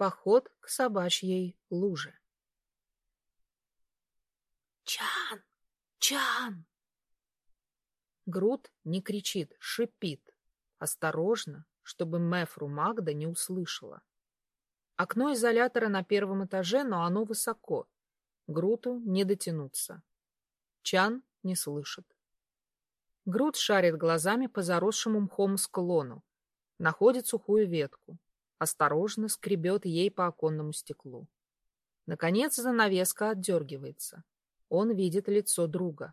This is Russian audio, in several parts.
Поход к собачьей луже. «Чан! Чан!» Груд не кричит, шипит. Осторожно, чтобы Мефру Магда не услышала. Окно изолятора на первом этаже, но оно высоко. Груту не дотянуться. Чан не слышит. Груд шарит глазами по заросшему мхом склону. Находит сухую ветку. Осторожно скребет ей по оконному стеклу. Наконец занавеска отдергивается. Он видит лицо друга.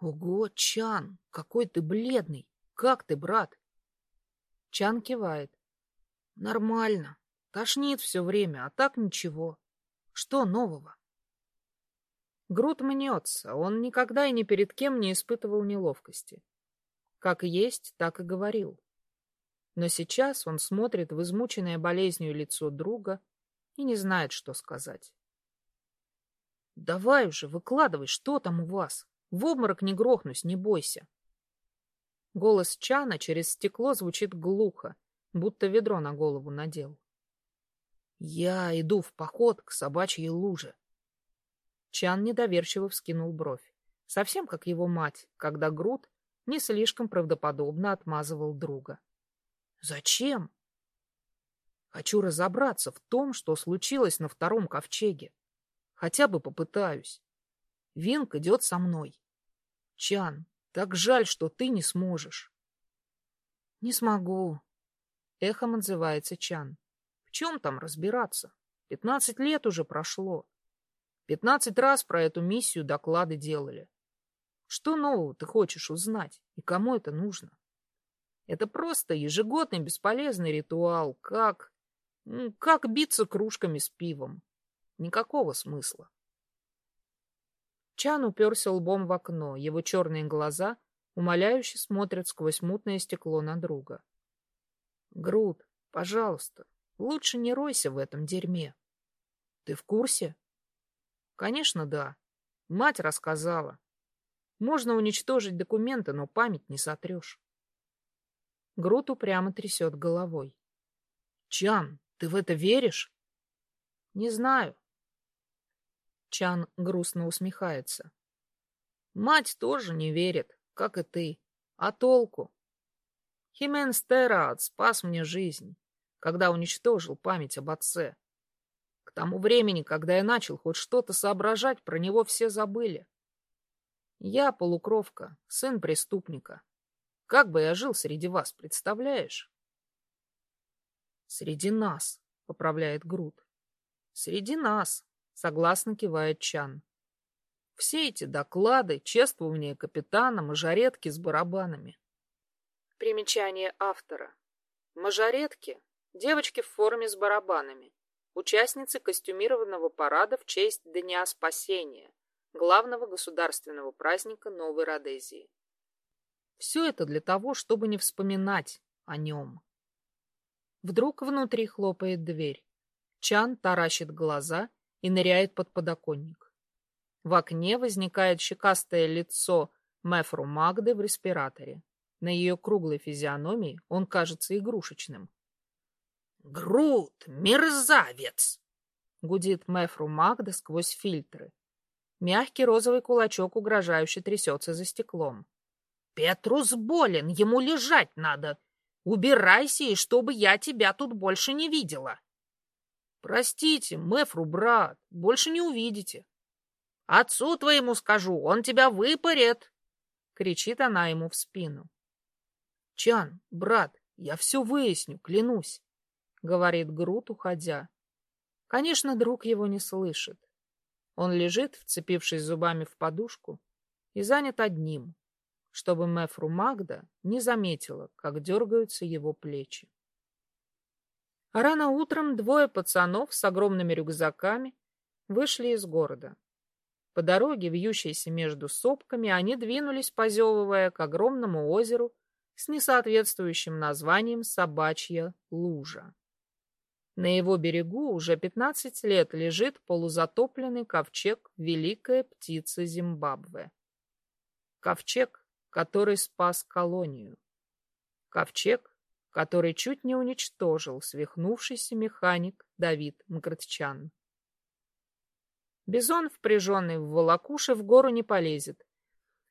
«Ого, Чан, какой ты бледный! Как ты, брат?» Чан кивает. «Нормально. Тошнит все время, а так ничего. Что нового?» Груд мнется, он никогда и ни перед кем не испытывал неловкости. Как есть, так и говорил. Но сейчас он смотрит в измученное болезнью лицо друга и не знает, что сказать. «Давай уже, выкладывай, что там у вас?» В обморок не грохнусь, не бойся. Голос Чана через стекло звучит глухо, будто ведро на голову надел. Я иду в поход к собачьей луже. Чан недоверчиво вскинул бровь, совсем как его мать, когда Груд не слишком правдоподобно отмазывал друга. Зачем? Хочу разобраться в том, что случилось на втором ковчеге. Хотя бы попытаюсь. Винк идет со мной. Чан, так жаль, что ты не сможешь. Не смогу. Эхом отзывается Чан. В чем там разбираться? Пятнадцать лет уже прошло. Пятнадцать раз про эту миссию доклады делали. Что нового ты хочешь узнать? И кому это нужно? Это просто ежегодный бесполезный ритуал, как... как биться кружками с пивом. Никакого смысла. Чан уперся лбом в окно, его черные глаза умоляюще смотрят сквозь мутное стекло на друга. Груд, пожалуйста, лучше не ройся в этом дерьме. Ты в курсе? Конечно, да. Мать рассказала. Можно уничтожить документы, но память не сотрешь. Груд упрямо трясет головой. Чан, ты в это веришь? Не знаю. Чан грустно усмехается. Мать тоже не верит, как и ты. А толку? Химен Стераат спас мне жизнь, когда уничтожил память об отце. К тому времени, когда я начал хоть что-то соображать, про него все забыли. Я полукровка, сын преступника. Как бы я жил среди вас, представляешь? Среди нас, поправляет Грут. Среди нас, Согласно кивает Чан. Все эти доклады, чествования капитана, мажоретки с барабанами. Примечание автора. Мажоретки – девочки в форме с барабанами, участницы костюмированного парада в честь Дня Спасения, главного государственного праздника Новой Родезии. Все это для того, чтобы не вспоминать о нем. Вдруг внутри хлопает дверь. Чан таращит глаза и ныряет под подоконник. В окне возникает щекастое лицо Мефру Магды в респираторе. На ее круглой физиономии он кажется игрушечным. «Груд, мерзавец!» — гудит Мефру Магда сквозь фильтры. Мягкий розовый кулачок угрожающе трясется за стеклом. «Петрус болен, ему лежать надо. Убирайся, и чтобы я тебя тут больше не видела!» Простите, Мэфру, брат, больше не увидите. Отцу твоему скажу, он тебя выпарет, кричит она ему в спину. Чан, брат, я все выясню, клянусь, говорит Грут, уходя. Конечно, друг его не слышит. Он лежит, вцепившись зубами в подушку, и занят одним, чтобы Мэфру Магда не заметила, как дергаются его плечи. А рано утром двое пацанов с огромными рюкзаками вышли из города. По дороге, вьющейся между сопками, они двинулись, позевывая к огромному озеру с несоответствующим названием Собачья лужа. На его берегу уже 15 лет лежит полузатопленный ковчег Великая птица Зимбабве. Ковчег, который спас колонию. Ковчег, который чуть не уничтожил свихнувшийся механик Давид Мкртчан. Бизон, впряженный в волокуши, в гору не полезет,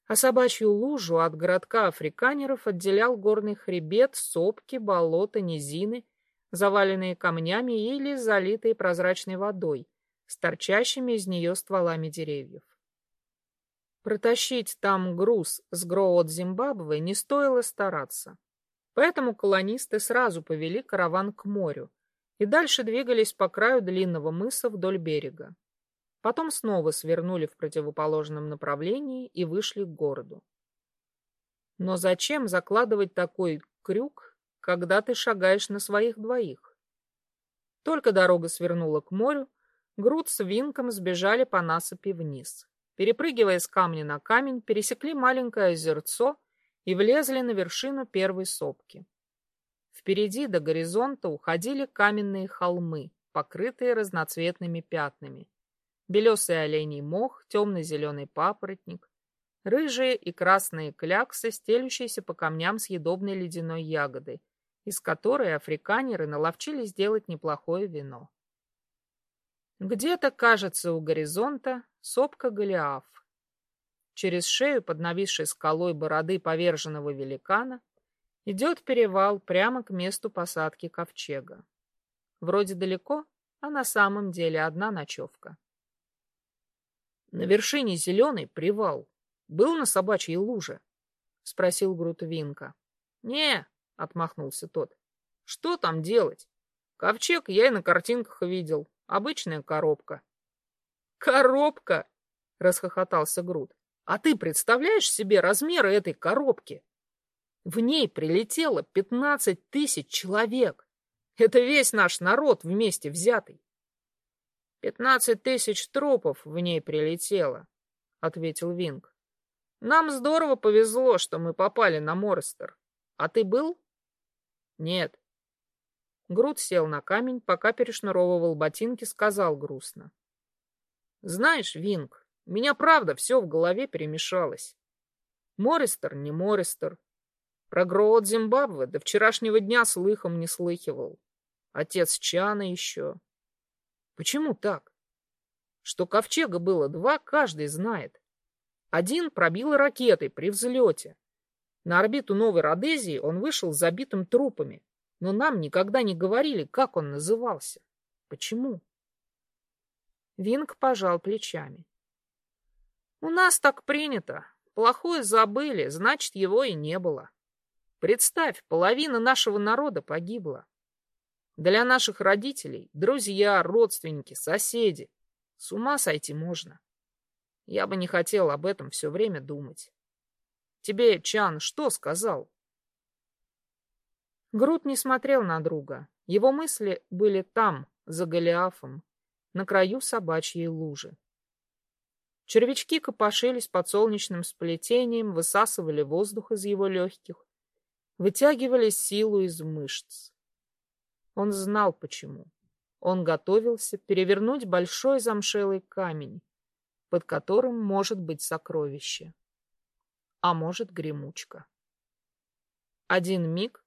а собачью лужу от городка африканеров отделял горный хребет, сопки, болота, низины, заваленные камнями или залитые прозрачной водой, с торчащими из нее стволами деревьев. Протащить там груз с Гроот Зимбабве не стоило стараться. Поэтому колонисты сразу повели караван к морю и дальше двигались по краю длинного мыса вдоль берега. Потом снова свернули в противоположном направлении и вышли к городу. Но зачем закладывать такой крюк, когда ты шагаешь на своих двоих? Только дорога свернула к морю, Груд с Винком сбежали по насыпи вниз. Перепрыгивая с камня на камень, пересекли маленькое озерцо и влезли на вершину первой сопки. Впереди до горизонта уходили каменные холмы, покрытые разноцветными пятнами белесый оленей мох, темно-зеленый папоротник, рыжие и красные кляксы, стелющиеся по камням съедобной ледяной ягодой, из которой африканеры наловчились сделать неплохое вино. Где-то, кажется, у горизонта сопка Голиаф. Через шею под нависшей скалой бороды поверженного великана идет перевал прямо к месту посадки ковчега. Вроде далеко, а на самом деле одна ночевка. На вершине зеленый привал. Был на собачьей луже? — спросил Грут Винка. — Не, — отмахнулся тот. — Что там делать? Ковчег я и на картинках видел. Обычная коробка. — Коробка? — расхохотался Грут. — А ты представляешь себе размеры этой коробки? В ней прилетело пятнадцать тысяч человек. Это весь наш народ вместе взятый. «Пятнадцать тысяч трупов в ней прилетело», — ответил Винг. «Нам здорово повезло, что мы попали на Морестер. А ты был?» «Нет». Грут сел на камень, пока перешнуровывал ботинки, сказал грустно. «Знаешь, Винг, меня правда все в голове перемешалось. Морестер не Морестер. Про Гроот Зимбабве до вчерашнего дня слыхом не слыхивал. Отец Чана еще. Почему так? Что ковчега было два, каждый знает. Один пробил ракетой при взлете. На орбиту Новой Родезии он вышел забитым трупами, но нам никогда не говорили, как он назывался. Почему? Винг пожал плечами. У нас так принято. Плохое забыли, значит, его и не было. Представь, половина нашего народа погибла. Для наших родителей, друзья, родственники, соседи. С ума сойти можно. Я бы не хотел об этом все время думать. Тебе, Чан, что сказал? Грут не смотрел на друга. Его мысли были там, за Голиафом, на краю собачьей лужи. Червячки копошились под солнечным сплетением, высасывали воздух из его легких, вытягивали силу из мышц. Он знал почему. Он готовился перевернуть большой замшелый камень, под которым может быть сокровище. А может, гремучка. Один миг,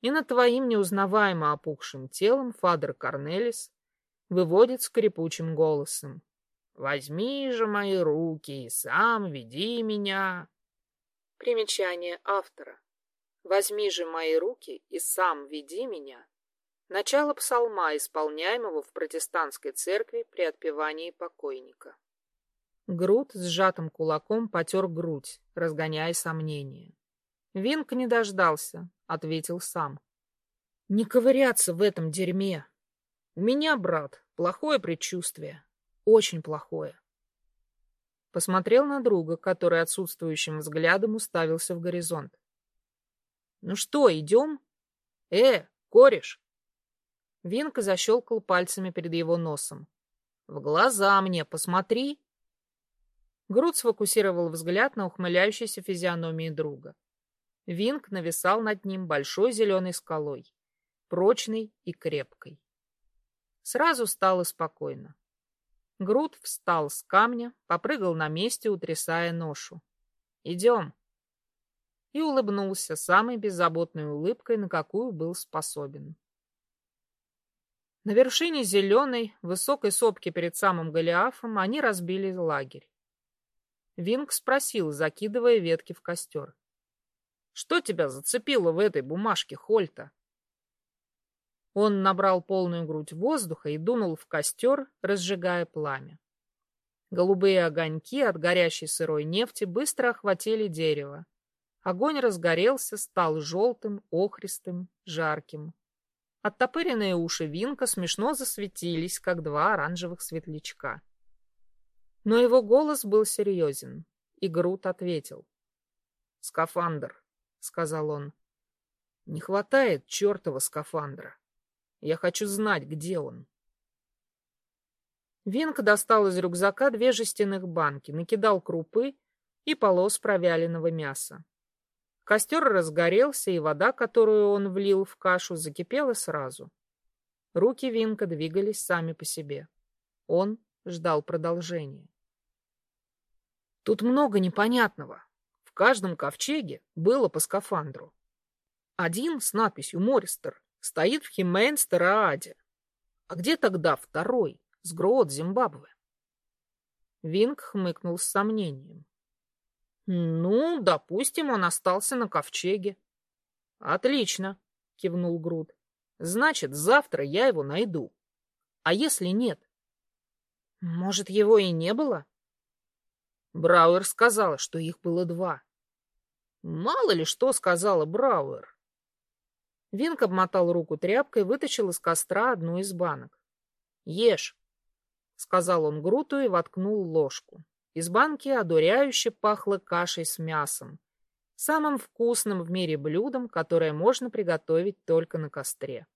и над твоим неузнаваемо опухшим телом Фадер Корнелис выводит скрипучим голосом. «Возьми же мои руки и сам веди меня». Примечание автора. «Возьми же мои руки и сам веди меня» Начало псалма, исполняемого в протестантской церкви при отпевании покойника. Груд сжатым кулаком потер грудь, разгоняя сомнения. Винк не дождался, ответил сам. Не ковыряться в этом дерьме. У меня, брат, плохое предчувствие. Очень плохое. Посмотрел на друга, который отсутствующим взглядом уставился в горизонт. Ну что, идем? Э, кореш, Винка защелкал пальцами перед его носом. «В глаза мне посмотри!» Груд сфокусировал взгляд на ухмыляющейся физиономии друга. Винк нависал над ним большой зеленой скалой, прочной и крепкой. Сразу стало спокойно. Груд встал с камня, попрыгал на месте, утрясая ношу. «Идем!» и улыбнулся самой беззаботной улыбкой, на какую был способен. На вершине зеленой, высокой сопки перед самым Голиафом они разбили лагерь. Винг спросил, закидывая ветки в костер. — Что тебя зацепило в этой бумажке, Хольта? Он набрал полную грудь воздуха и дунул в костер, разжигая пламя. Голубые огоньки от горящей сырой нефти быстро охватили дерево. Огонь разгорелся, стал желтым, охристым, жарким. Оттопыренные уши Винка смешно засветились, как два оранжевых светлячка. Но его голос был серьезен, и Грут ответил. «Скафандр», — сказал он. «Не хватает чертова скафандра. Я хочу знать, где он». Винк достал из рюкзака две жестяных банки, накидал крупы и полос провяленного мяса. Костер разгорелся, и вода, которую он влил в кашу, закипела сразу. Руки Винка двигались сами по себе. Он ждал продолжения. Тут много непонятного. В каждом ковчеге было по скафандру. Один с надписью «Мористер» стоит в Химейнстерааде. А где тогда второй, с Гроот, Зимбабве? Винг хмыкнул с сомнением. Ну, допустим, он остался на ковчеге. Отлично, кивнул Груд. Значит, завтра я его найду. А если нет? Может, его и не было? Брауэр сказала, что их было два. Мало ли что сказала Брауэр. Винк обмотал руку тряпкой, вытащил из костра одну из банок. «Ешь», — сказал он Груту и воткнул ложку. Из банки одуряюще пахло кашей с мясом, самым вкусным в мире блюдом, которое можно приготовить только на костре.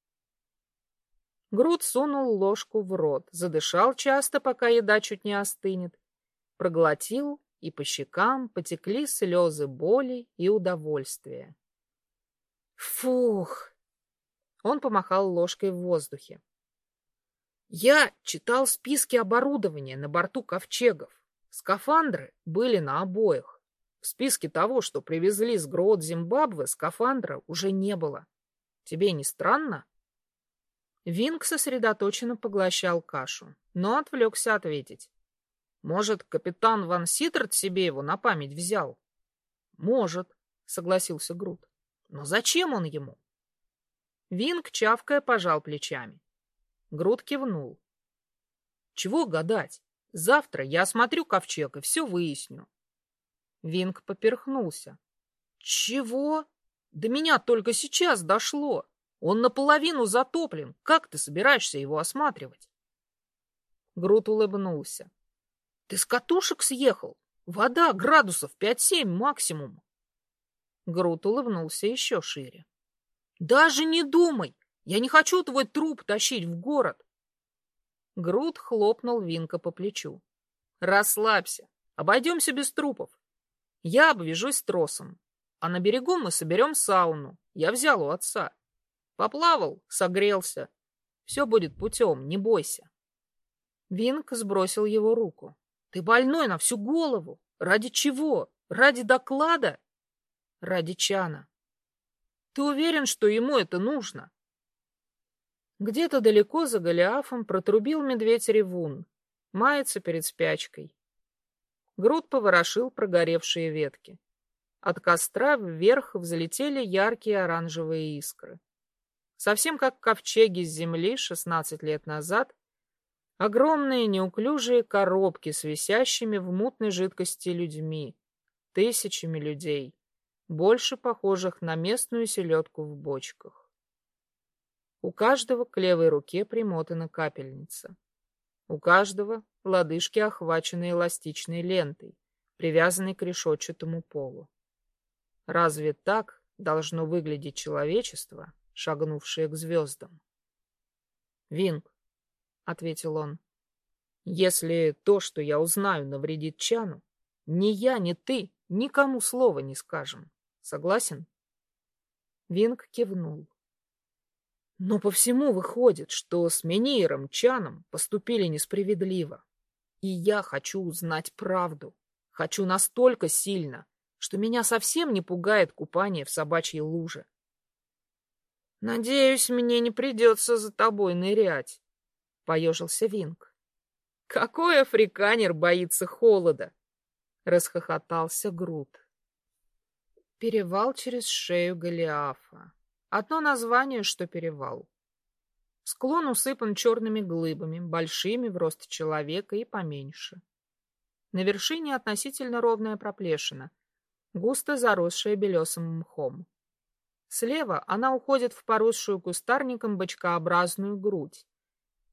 Груд сунул ложку в рот, задышал часто, пока еда чуть не остынет, проглотил, и по щекам потекли слезы боли и удовольствия. Фух! Он помахал ложкой в воздухе. Я читал списки оборудования на борту ковчегов. Скафандры были на обоих. В списке того, что привезли с Гроот Зимбабве, скафандра уже не было. Тебе не странно? Винг сосредоточенно поглощал кашу, но отвлекся ответить. Может, капитан Ван Ситтерт себе его на память взял? Может, согласился Грут. Но зачем он ему? Винг, чавкая, пожал плечами. Грут кивнул. Чего гадать? Завтра я осмотрю ковчег и все выясню. Винг поперхнулся. Чего? До меня только сейчас дошло. Он наполовину затоплен. Как ты собираешься его осматривать? Грут улыбнулся. Ты с катушек съехал? Вода градусов 5-7 максимум. Грут улыбнулся еще шире. Даже не думай. Я не хочу твой труп тащить в город. Груд хлопнул Винка по плечу. «Расслабься. Обойдемся без трупов. Я обвяжусь тросом. А на берегу мы соберем сауну. Я взял у отца. Поплавал, согрелся. Все будет путем, не бойся». Винк сбросил его руку. «Ты больной на всю голову. Ради чего? Ради доклада?» «Ради Чана. Ты уверен, что ему это нужно?» Где-то далеко за Голиафом протрубил медведь-ревун, мается перед спячкой. Груд поворошил прогоревшие ветки. От костра вверх взлетели яркие оранжевые искры. Совсем как ковчеги с земли 16 лет назад, огромные неуклюжие коробки с висящими в мутной жидкости людьми, тысячами людей, больше похожих на местную селедку в бочках. У каждого к левой руке примотана капельница. У каждого лодыжки охвачены эластичной лентой, привязанной к решетчатому полу. Разве так должно выглядеть человечество, шагнувшее к звездам? «Винг», — ответил он, — «если то, что я узнаю, навредит Чану, ни я, ни ты никому слова не скажем. Согласен?» Винг кивнул. Но по всему выходит, что с Менейром Чаном поступили несправедливо. И я хочу узнать правду. Хочу настолько сильно, что меня совсем не пугает купание в собачьей луже. «Надеюсь, мне не придется за тобой нырять», — поежился Винг. «Какой африканер боится холода?» — расхохотался Грут. Перевал через шею Голиафа. Одно название, что перевал. Склон усыпан черными глыбами, большими в рост человека и поменьше. На вершине относительно ровная проплешина, густо заросшая белесым мхом. Слева она уходит в поросшую кустарником бочкообразную грудь,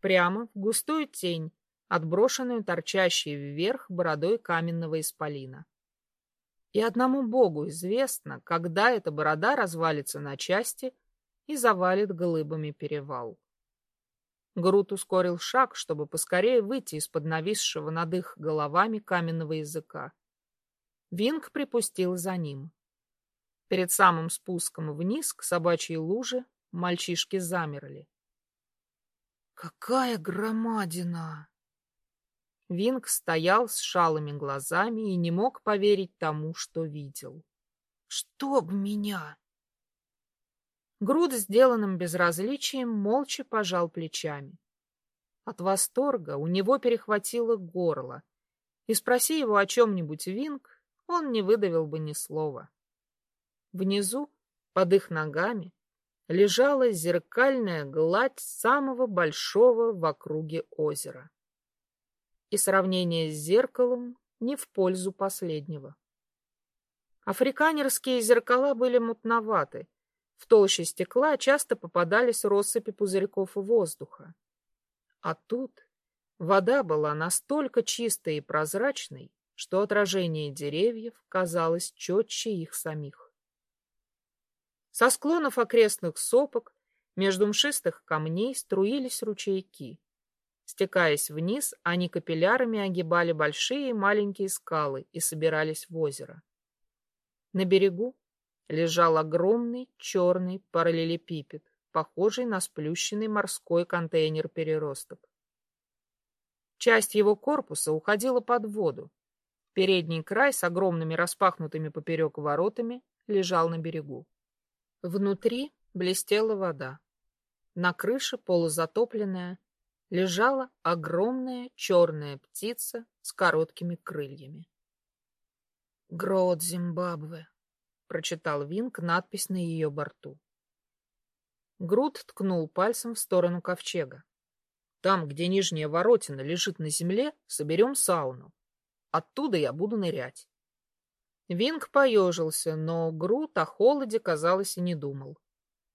прямо в густую тень, отброшенную торчащей вверх бородой каменного исполина. И одному Богу известно, когда эта борода развалится на части и завалит глыбами перевал. Грут ускорил шаг, чтобы поскорее выйти из-под нависшего над их головами каменного языка. Винг припустил за ним. Перед самым спуском вниз к собачьей луже мальчишки замерли. «Какая громадина!» Винг стоял с шалыми глазами и не мог поверить тому, что видел. «Чтоб меня!» Груд, сделанным безразличием, молча пожал плечами. От восторга у него перехватило горло, и спроси его о чем-нибудь Винг, он не выдавил бы ни слова. Внизу, под их ногами, лежала зеркальная гладь самого большого в округе озера. И сравнение с зеркалом не в пользу последнего. Африканерские зеркала были мутноваты, в толще стекла часто попадались россыпи пузырьков воздуха. А тут вода была настолько чистой и прозрачной, что отражение деревьев казалось четче их самих. Со склонов окрестных сопок между мшистых камней струились ручейки. Стекаясь вниз, они капиллярами огибали большие и маленькие скалы и собирались в озеро. На берегу лежал огромный черный параллелепипед, похожий на сплющенный морской контейнер-переросток. Часть его корпуса уходила под воду. Передний край с огромными распахнутыми поперек воротами лежал на берегу. Внутри блестела вода. На крыше, полузатопленная, лежала огромная черная птица с короткими крыльями. Грот Зимбабве, — прочитал Винк надпись на ее борту. Груд ткнул пальцем в сторону ковчега. «Там, где нижняя воротина лежит на земле, соберем сауну. Оттуда я буду нырять». Винг поежился, но Грут о холоде, казалось, и не думал.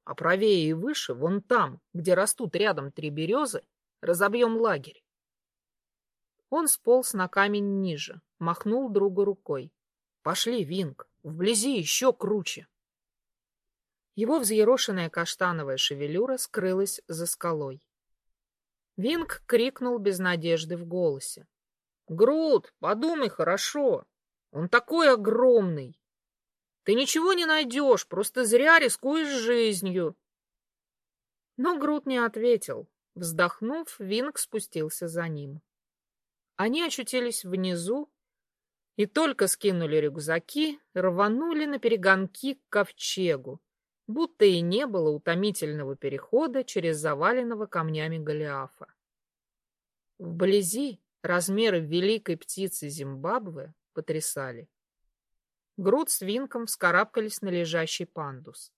А правее и выше, вон там, где растут рядом три березы, разобьем лагерь. Он сполз на камень ниже, махнул другу рукой. «Пошли, Винг!» Вблизи еще круче. Его взъерошенная каштановая шевелюра скрылась за скалой. Винг крикнул без надежды в голосе. «Грут, подумай хорошо. Он такой огромный. Ты ничего не найдешь, просто зря рискуешь жизнью». Но Грут не ответил. Вздохнув, Винг спустился за ним. Они очутились внизу, и только скинули рюкзаки, рванули на перегонки к ковчегу, будто и не было утомительного перехода через заваленного камнями Голиафа. Вблизи размеры великой птицы Зимбабве потрясали. Груд с Винком вскарабкались на лежащий пандус.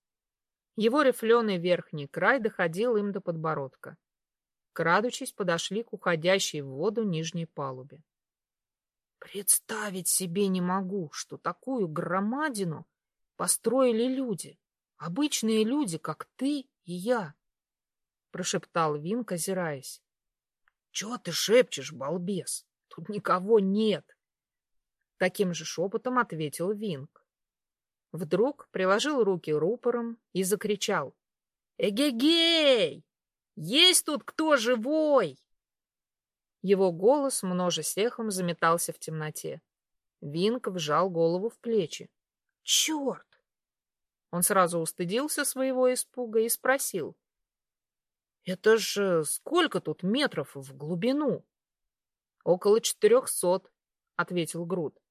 Его рифленый верхний край доходил им до подбородка. Крадучись, подошли к уходящей в воду нижней палубе. Представить себе не могу, что такую громадину построили люди, обычные люди, как ты и я, — прошептал Винк, озираясь. — Чего ты шепчешь, балбес? Тут никого нет. Таким же шепотом ответил Винк. Вдруг приложил руки рупором и закричал. — Эгегей! Есть тут кто живой? Его голос множесехом заметался в темноте. Винк вжал голову в плечи. «Черт!» Он сразу устыдился своего испуга и спросил. «Это же сколько тут метров в глубину?» «Около четырехсот», — ответил Груд.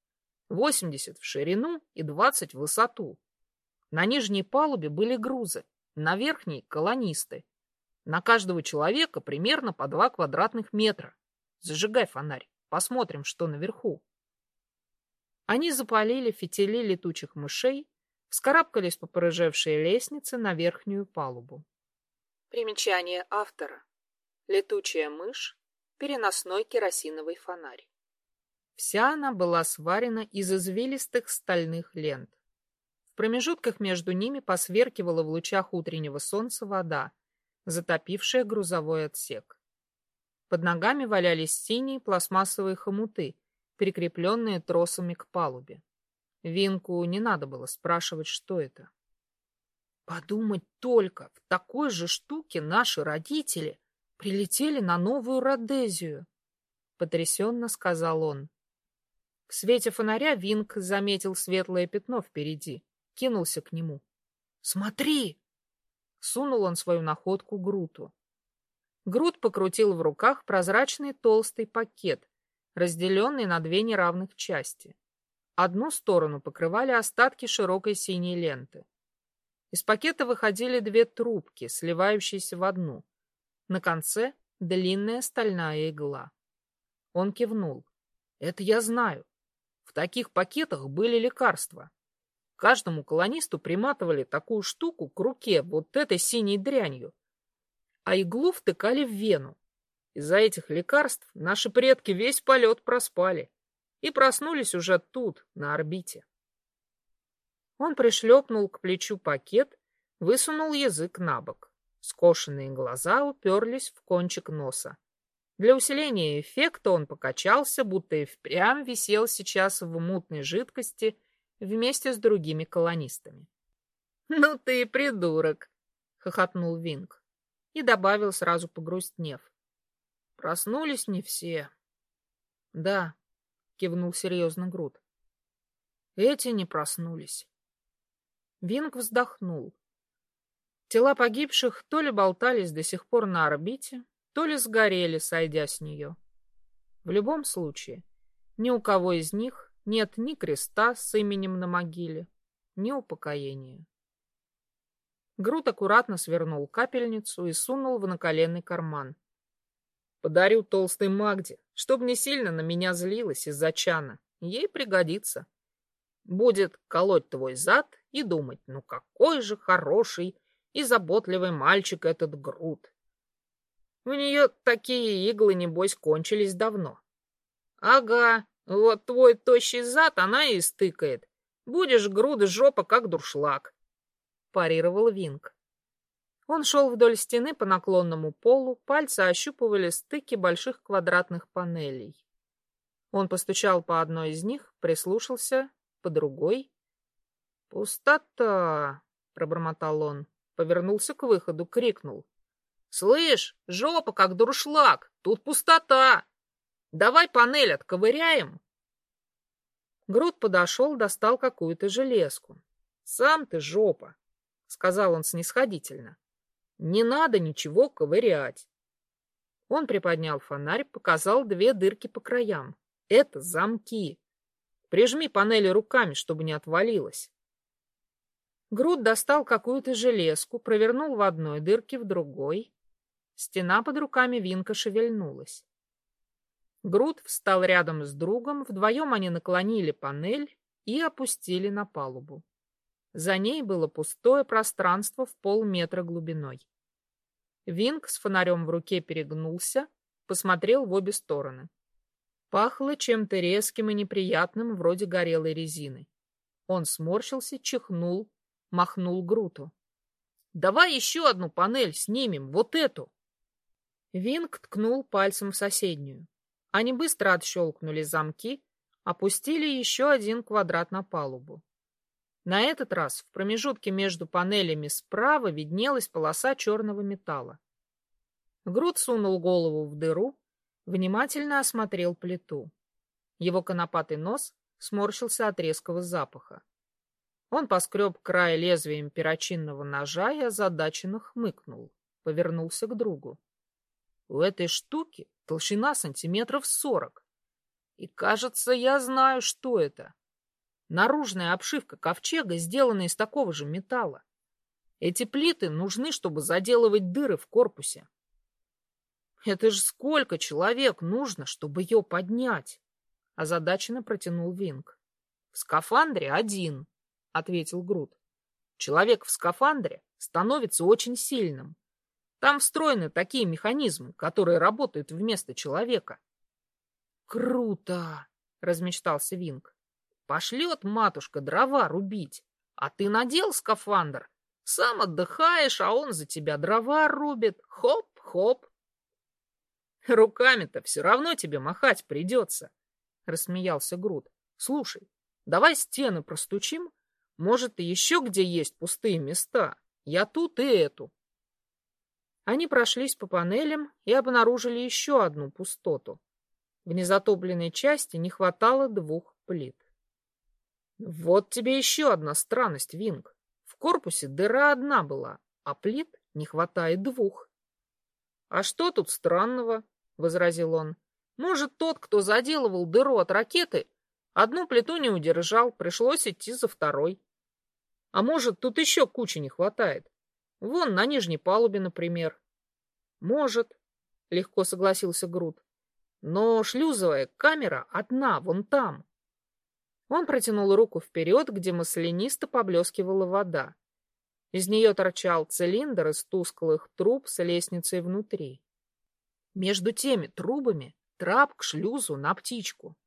80 в ширину и 20 в высоту. На нижней палубе были грузы, на верхней — колонисты. На каждого человека примерно по два квадратных метра. Зажигай фонарь, посмотрим, что наверху. Они запалили фитили летучих мышей, вскарабкались по порыжевшей лестнице на верхнюю палубу. Примечание автора. Летучая мышь, переносной керосиновый фонарь. Вся она была сварена из извилистых стальных лент. В промежутках между ними посверкивала в лучах утреннего солнца вода, затопившая грузовой отсек. Под ногами валялись синие пластмассовые хомуты, прикрепленные тросами к палубе. Винку не надо было спрашивать, что это. Подумать только, в такой же штуке наши родители прилетели на новую Родезию, потрясенно сказал он. В свете фонаря Винк заметил светлое пятно впереди, кинулся к нему. «Смотри!» Сунул он свою находку Груту. Грут покрутил в руках прозрачный толстый пакет, разделенный на две неравных части. Одну сторону покрывали остатки широкой синей ленты. Из пакета выходили две трубки, сливающиеся в одну. На конце длинная стальная игла. Он кивнул. «Это я знаю. В таких пакетах были лекарства. Каждому колонисту приматывали такую штуку к руке вот этой синей дрянью, а иглу втыкали в вену. Из-за этих лекарств наши предки весь полет проспали и проснулись уже тут, на орбите. Он пришлепнул к плечу пакет, высунул язык на бок. Скошенные глаза уперлись в кончик носа. Для усиления эффекта он покачался, будто и впрямь висел сейчас в мутной жидкости вместе с другими колонистами. «Ну ты и придурок!» — хохотнул Винг и добавил, сразу погрустнев. «Проснулись не все». «Да», — кивнул серьезно Груд. «Эти не проснулись». Винг вздохнул. Тела погибших то ли болтались до сих пор на орбите, то ли сгорели, сойдя с нее. В любом случае, ни у кого из них нет ни креста с именем на могиле, ни упокоения. Груд аккуратно свернул капельницу и сунул в наколенный карман. Подарю толстой Магде, чтоб не сильно на меня злилась из-за чана. Ей пригодится. Будет колоть твой зад и думать, ну какой же хороший и заботливый мальчик этот Груд. У нее такие иглы, небось, кончились давно. Ага, вот твой тощий зад она и стыкает. Будешь груда жопа, как дуршлаг. Парировал Винг. Он шел вдоль стены по наклонному полу, пальцы ощупывали стыки больших квадратных панелей. Он постучал по одной из них, прислушался, по другой. «Пустота!» — пробормотал он. Повернулся к выходу, крикнул. Слышь, жопа как дуршлаг, тут пустота. Давай панель отковыряем. Груд подошел, достал какую-то железку. Сам ты жопа, сказал он снисходительно. Не надо ничего ковырять. Он приподнял фонарь, показал две дырки по краям. Это замки. Прижми панели руками, чтобы не отвалилось. Груд достал какую-то железку, провернул в одной дырке, в другой. Стена под руками Винка шевельнулась. Груд встал рядом с другом, вдвоем они наклонили панель и опустили на палубу. За ней было пустое пространство в полметра глубиной. Винг с фонарем в руке перегнулся, посмотрел в обе стороны. Пахло чем-то резким и неприятным, вроде горелой резины. Он сморщился, чихнул, махнул Груту. — Давай еще одну панель снимем, вот эту. Винг ткнул пальцем в соседнюю. Они быстро отщелкнули замки, опустили еще один квадрат на палубу. На этот раз в промежутке между панелями справа виднелась полоса черного металла. Груд сунул голову в дыру, внимательно осмотрел плиту. Его конопатый нос сморщился от резкого запаха. Он поскреб край лезвием перочинного ножа и озадаченно хмыкнул, повернулся к другу. У этой штуки толщина сантиметров сорок. И, кажется, я знаю, что это. Наружная обшивка ковчега сделана из такого же металла. Эти плиты нужны, чтобы заделывать дыры в корпусе. Это же сколько человек нужно, чтобы ее поднять? Озадаченно протянул Винг. В скафандре один, ответил Грут. Человек в скафандре становится очень сильным. Там встроены такие механизмы, которые работают вместо человека. Круто, размечтался Винг. Пошлет матушка дрова рубить, а ты надел скафандр, сам отдыхаешь, а он за тебя дрова рубит. Хоп-хоп. Руками-то все равно тебе махать придется, рассмеялся Грут. Слушай, давай стены простучим, может, и еще где есть пустые места. Я тут и эту. Они прошлись по панелям и обнаружили еще одну пустоту. В незатопленной части не хватало двух плит. Вот тебе еще одна странность, Винг. В корпусе дыра одна была, а плит не хватает двух. — А что тут странного? — возразил он. — Может, тот, кто заделывал дыру от ракеты, одну плиту не удержал, пришлось идти за второй. А может, тут еще кучи не хватает. Вон на нижней палубе, например. — Может, — легко согласился Грут. — Но шлюзовая камера одна, вон там. — он протянул руку вперед, где маслянисто поблескивала вода. Из нее торчал цилиндр из тусклых труб с лестницей внутри. Между теми трубами трап к шлюзу на птичку.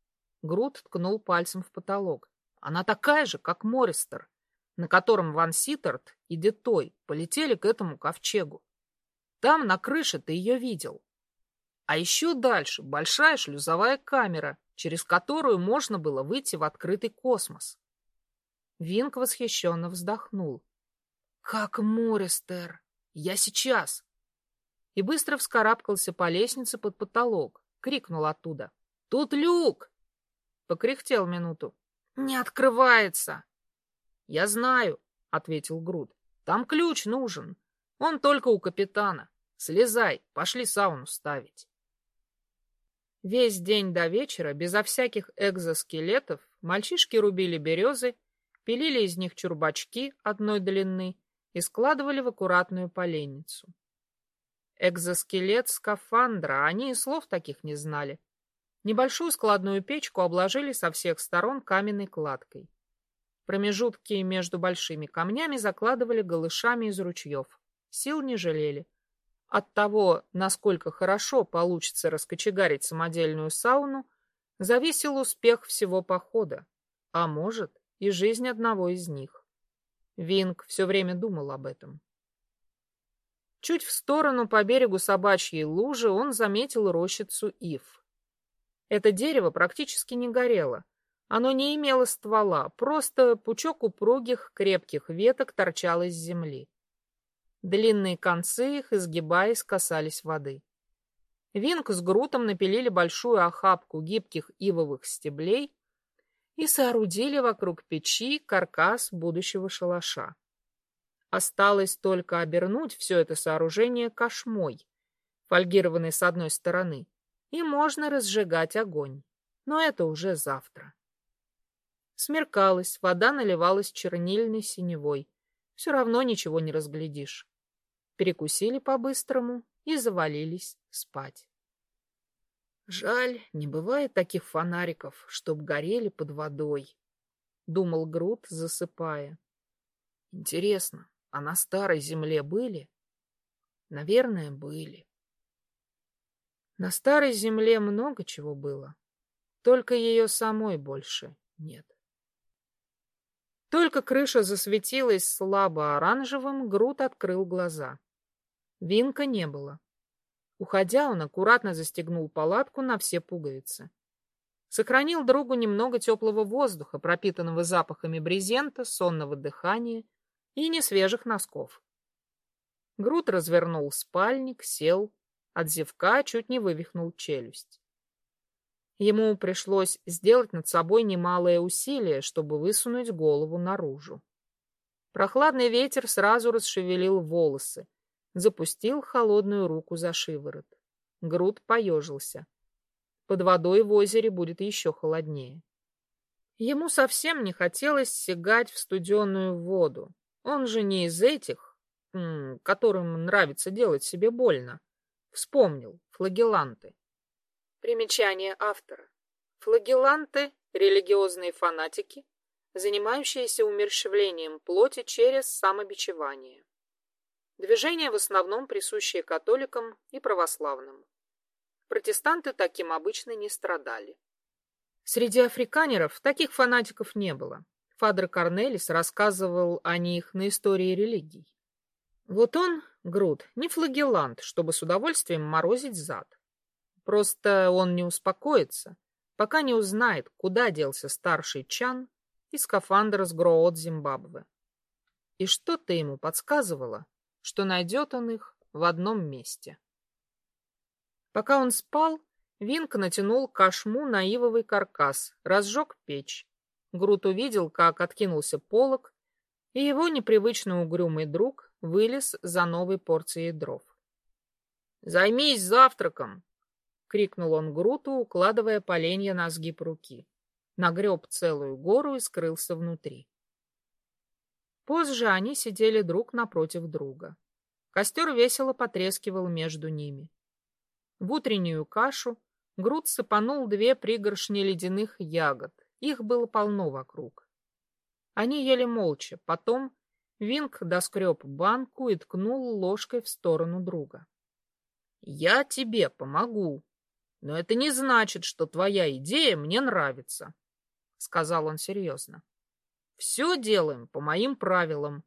Груд ткнул пальцем в потолок. Она такая же, как Мористер, на котором Ван Ситтерт и Детой полетели к этому ковчегу. Там на крыше ты ее видел. А еще дальше большая шлюзовая камера, через которую можно было выйти в открытый космос. Винк восхищенно вздохнул. «Как Мористер! Я сейчас!» И быстро вскарабкался по лестнице под потолок, крикнул оттуда. «Тут люк!» Покряхтел минуту. «Не открывается!» «Я знаю», — ответил Груд. «Там ключ нужен. Он только у капитана. Слезай, пошли сауну ставить». Весь день до вечера, безо всяких экзоскелетов, мальчишки рубили березы, пилили из них чурбачки одной длины и складывали в аккуратную поленницу. Экзоскелет скафандра, они и слов таких не знали. Небольшую складную печку обложили со всех сторон каменной кладкой. Промежутки между большими камнями закладывали голышами из ручьев. Сил не жалели. От того, насколько хорошо получится раскочегарить самодельную сауну, зависел успех всего похода, а может и жизнь одного из них. Винг все время думал об этом. Чуть в сторону по берегу собачьей лужи он заметил рощицу ив. Это дерево практически не горело. Оно не имело ствола, просто пучок упругих крепких веток торчал из земли. Длинные концы их, изгибаясь, касались воды. Винк с Грутом напилили большую охапку гибких ивовых стеблей и соорудили вокруг печи каркас будущего шалаша. Осталось только обернуть все это сооружение кошмой, фольгированной с одной стороны, и можно разжигать огонь. Но это уже завтра. Смеркалось, вода наливалась чернильной синевой. Все равно ничего не разглядишь перекусили по-быстрому и завалились спать. Жаль, не бывает таких фонариков, чтоб горели под водой, думал Грут, засыпая. Интересно, а на старой земле были? Наверное, были. На старой земле много чего было, только ее самой больше нет. Только крыша засветилась слабо оранжевым, Грут открыл глаза. Винка не было. Уходя, он аккуратно застегнул палатку на все пуговицы. Сохранил другу немного теплого воздуха, пропитанного запахами брезента, сонного дыхания и несвежих носков. Груд развернул спальник, сел, от зевка чуть не вывихнул челюсть. Ему пришлось сделать над собой немалое усилие, чтобы высунуть голову наружу. Прохладный ветер сразу расшевелил волосы, запустил холодную руку за шиворот. Груд поежился. Под водой в озере будет еще холоднее. Ему совсем не хотелось сигать в студеную воду. Он же не из этих, которым нравится делать себе больно. Вспомнил флагеланты. Примечание автора. Флагеланты – религиозные фанатики, занимающиеся умерщвлением плоти через самобичевание. Движение в основном присущее католикам и православным. Протестанты таким обычно не страдали. Среди африканеров таких фанатиков не было. Фадр Корнелис рассказывал о них на истории религий. Вот он, Груд, не флагелант, чтобы с удовольствием морозить зад. Просто он не успокоится, пока не узнает, куда делся старший Чан и скафандр с Гроот Зимбабве. И что-то ему подсказывало, что найдет он их в одном месте. Пока он спал, Винк натянул кашму на ивовый каркас, разжег печь. Грут увидел, как откинулся полог, и его непривычно угрюмый друг вылез за новой порцией дров. «Займись завтраком!» — крикнул он Груту, укладывая поленья на сгиб руки. Нагреб целую гору и скрылся внутри. Позже они сидели друг напротив друга. Костер весело потрескивал между ними. В утреннюю кашу Груд сыпанул две пригоршни ледяных ягод. Их было полно вокруг. Они ели молча. Потом Винг доскреб банку и ткнул ложкой в сторону друга. «Я тебе помогу, но это не значит, что твоя идея мне нравится», — сказал он серьезно. «Все делаем по моим правилам.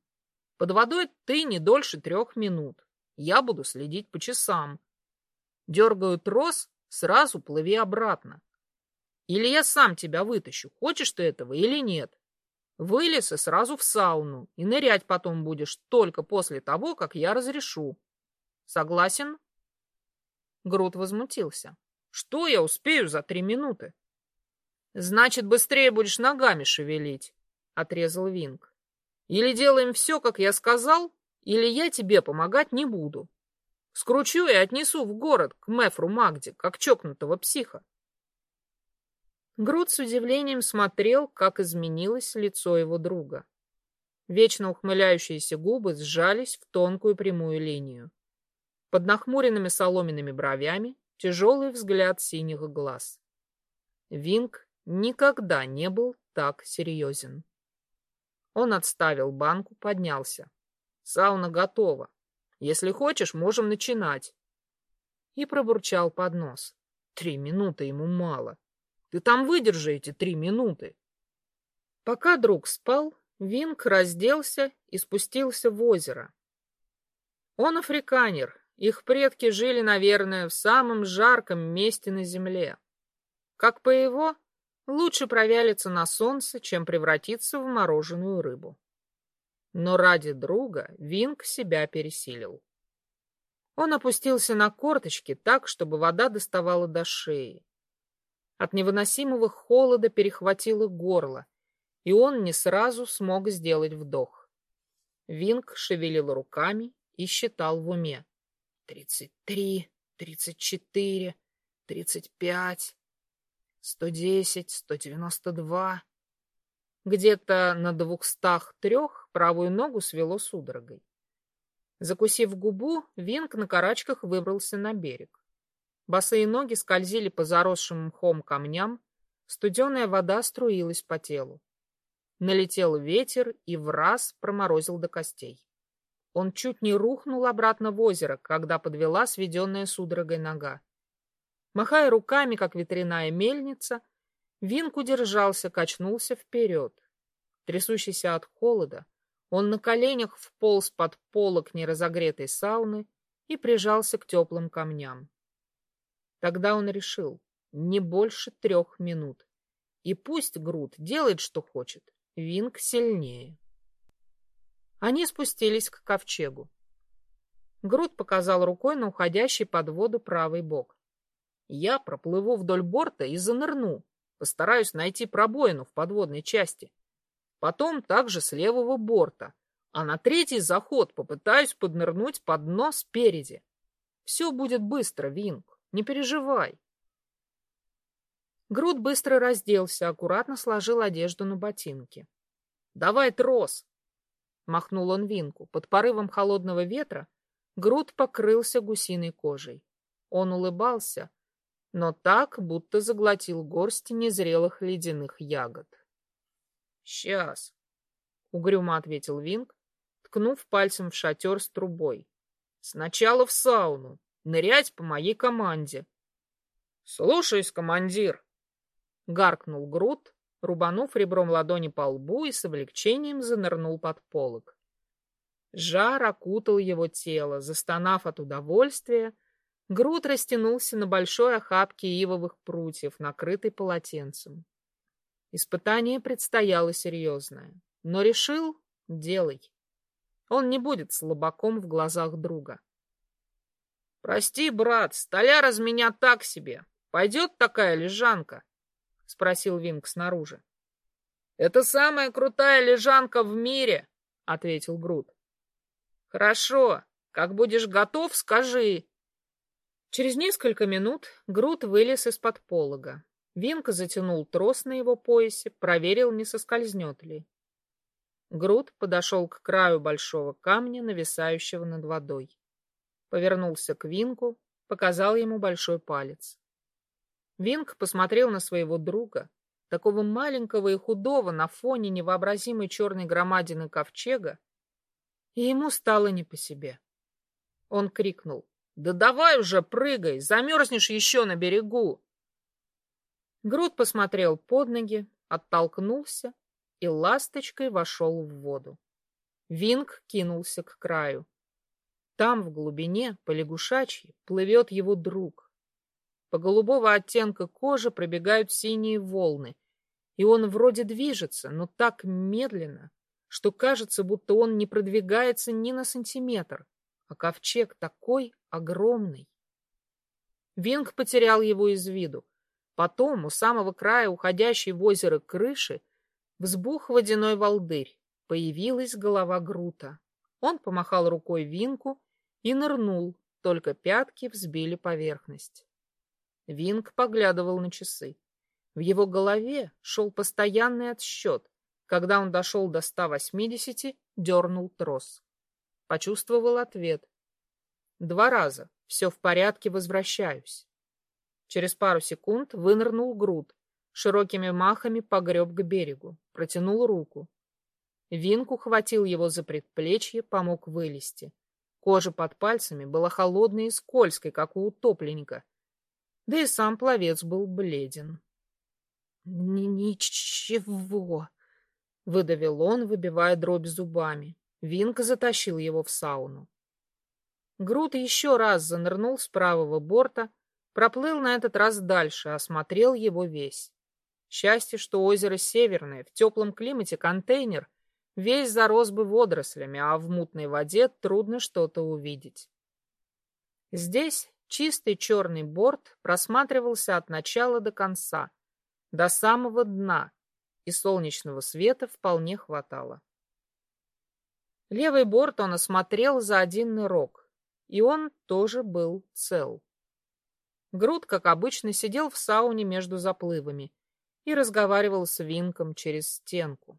Под водой ты не дольше трех минут. Я буду следить по часам. Дергаю трос, сразу плыви обратно. Или я сам тебя вытащу, хочешь ты этого или нет. Вылез и сразу в сауну, и нырять потом будешь только после того, как я разрешу. Согласен? Грут возмутился. Что я успею за три минуты? Значит, быстрее будешь ногами шевелить, отрезал Винг. Или делаем все, как я сказал, или я тебе помогать не буду. Скручу и отнесу в город к Мефру Магде, как чокнутого психа. Груд с удивлением смотрел, как изменилось лицо его друга. Вечно ухмыляющиеся губы сжались в тонкую прямую линию. Под нахмуренными соломенными бровями тяжелый взгляд синих глаз. Винг никогда не был так серьезен. Он отставил банку, поднялся. Сауна готова. Если хочешь, можем начинать. И пробурчал под нос. Три минуты ему мало. Ты там выдержи эти три минуты. Пока друг спал, Винг разделся и спустился в озеро. Он африканер. Их предки жили, наверное, в самом жарком месте на земле. Как по его, лучше провялиться на солнце, чем превратиться в мороженую рыбу но ради друга Винг себя пересилил. Он опустился на корточки так, чтобы вода доставала до шеи. От невыносимого холода перехватило горло, и он не сразу смог сделать вдох. Винг шевелил руками и считал в уме. Тридцать три, тридцать четыре, тридцать пять, сто десять, сто девяносто два. Где-то на двухстах трех правую ногу свело судорогой. Закусив губу, Винг на карачках выбрался на берег. Босые ноги скользили по заросшим мхом камням, студеная вода струилась по телу. Налетел ветер и в раз проморозил до костей. Он чуть не рухнул обратно в озеро, когда подвела сведенная судорогой нога. Махая руками, как ветряная мельница, Винк удержался, качнулся вперед. Трясущийся от холода, он на коленях вполз под полок неразогретой сауны и прижался к теплым камням. Тогда он решил, не больше трех минут. И пусть Груд делает, что хочет, Винг сильнее. Они спустились к ковчегу. Груд показал рукой на уходящий под воду правый бок. Я проплыву вдоль борта и занырну, Постараюсь найти пробоину в подводной части. Потом также с левого борта. А на третий заход попытаюсь поднырнуть под дно спереди. Все будет быстро, Винг. Не переживай. Груд быстро разделся, аккуратно сложил одежду на ботинки. «Давай трос!» — махнул он Винку. Под порывом холодного ветра Груд покрылся гусиной кожей. Он улыбался, но так, будто заглотил горсть незрелых ледяных ягод. «Сейчас», — угрюмо ответил Винг, ткнув пальцем в шатер с трубой. «Сначала в сауну, нырять по моей команде». «Слушаюсь, командир», — гаркнул Грут, рубанув ребром ладони по лбу и с облегчением занырнул под полог. Жар окутал его тело, застонав от удовольствия, Груд растянулся на большой охапке ивовых прутьев, накрытой полотенцем. Испытание предстояло серьезное, но решил — делай. Он не будет слабаком в глазах друга. — Прости, брат, столяр из меня так себе. Пойдет такая лежанка? — спросил Винг снаружи. — Это самая крутая лежанка в мире, — ответил Груд. — Хорошо, как будешь готов, скажи. Через несколько минут Груд вылез из-под полога. Винка затянул трос на его поясе, проверил, не соскользнет ли. Груд подошел к краю большого камня, нависающего над водой. Повернулся к Винку, показал ему большой палец. Винк посмотрел на своего друга, такого маленького и худого на фоне невообразимой черной громадины ковчега, и ему стало не по себе. Он крикнул. «Да давай уже прыгай, замерзнешь еще на берегу!» Груд посмотрел под ноги, оттолкнулся и ласточкой вошел в воду. Винг кинулся к краю. Там, в глубине, по лягушачьи, плывет его друг. По голубого оттенка кожи пробегают синие волны, и он вроде движется, но так медленно, что кажется, будто он не продвигается ни на сантиметр, а ковчег такой огромный. Винг потерял его из виду. Потом, у самого края уходящей в озеро крыши, взбух водяной волдырь. Появилась голова Грута. Он помахал рукой Винку и нырнул, только пятки взбили поверхность. Винг поглядывал на часы. В его голове шел постоянный отсчет. Когда он дошел до 180, дернул трос. Почувствовал ответ. Два раза. Все в порядке, возвращаюсь. Через пару секунд вынырнул груд. Широкими махами погреб к берегу. Протянул руку. Винк ухватил его за предплечье, помог вылезти. Кожа под пальцами была холодной и скользкой, как у утопленника. Да и сам пловец был бледен. «Ничего», — выдавил он, выбивая дробь зубами. Винка затащил его в сауну. Грут еще раз занырнул с правого борта, проплыл на этот раз дальше, осмотрел его весь. Счастье, что озеро северное, в теплом климате контейнер, весь зарос бы водорослями, а в мутной воде трудно что-то увидеть. Здесь чистый черный борт просматривался от начала до конца, до самого дна, и солнечного света вполне хватало. Левый борт он осмотрел за один нырок, и он тоже был цел. Груд, как обычно, сидел в сауне между заплывами и разговаривал с Винком через стенку.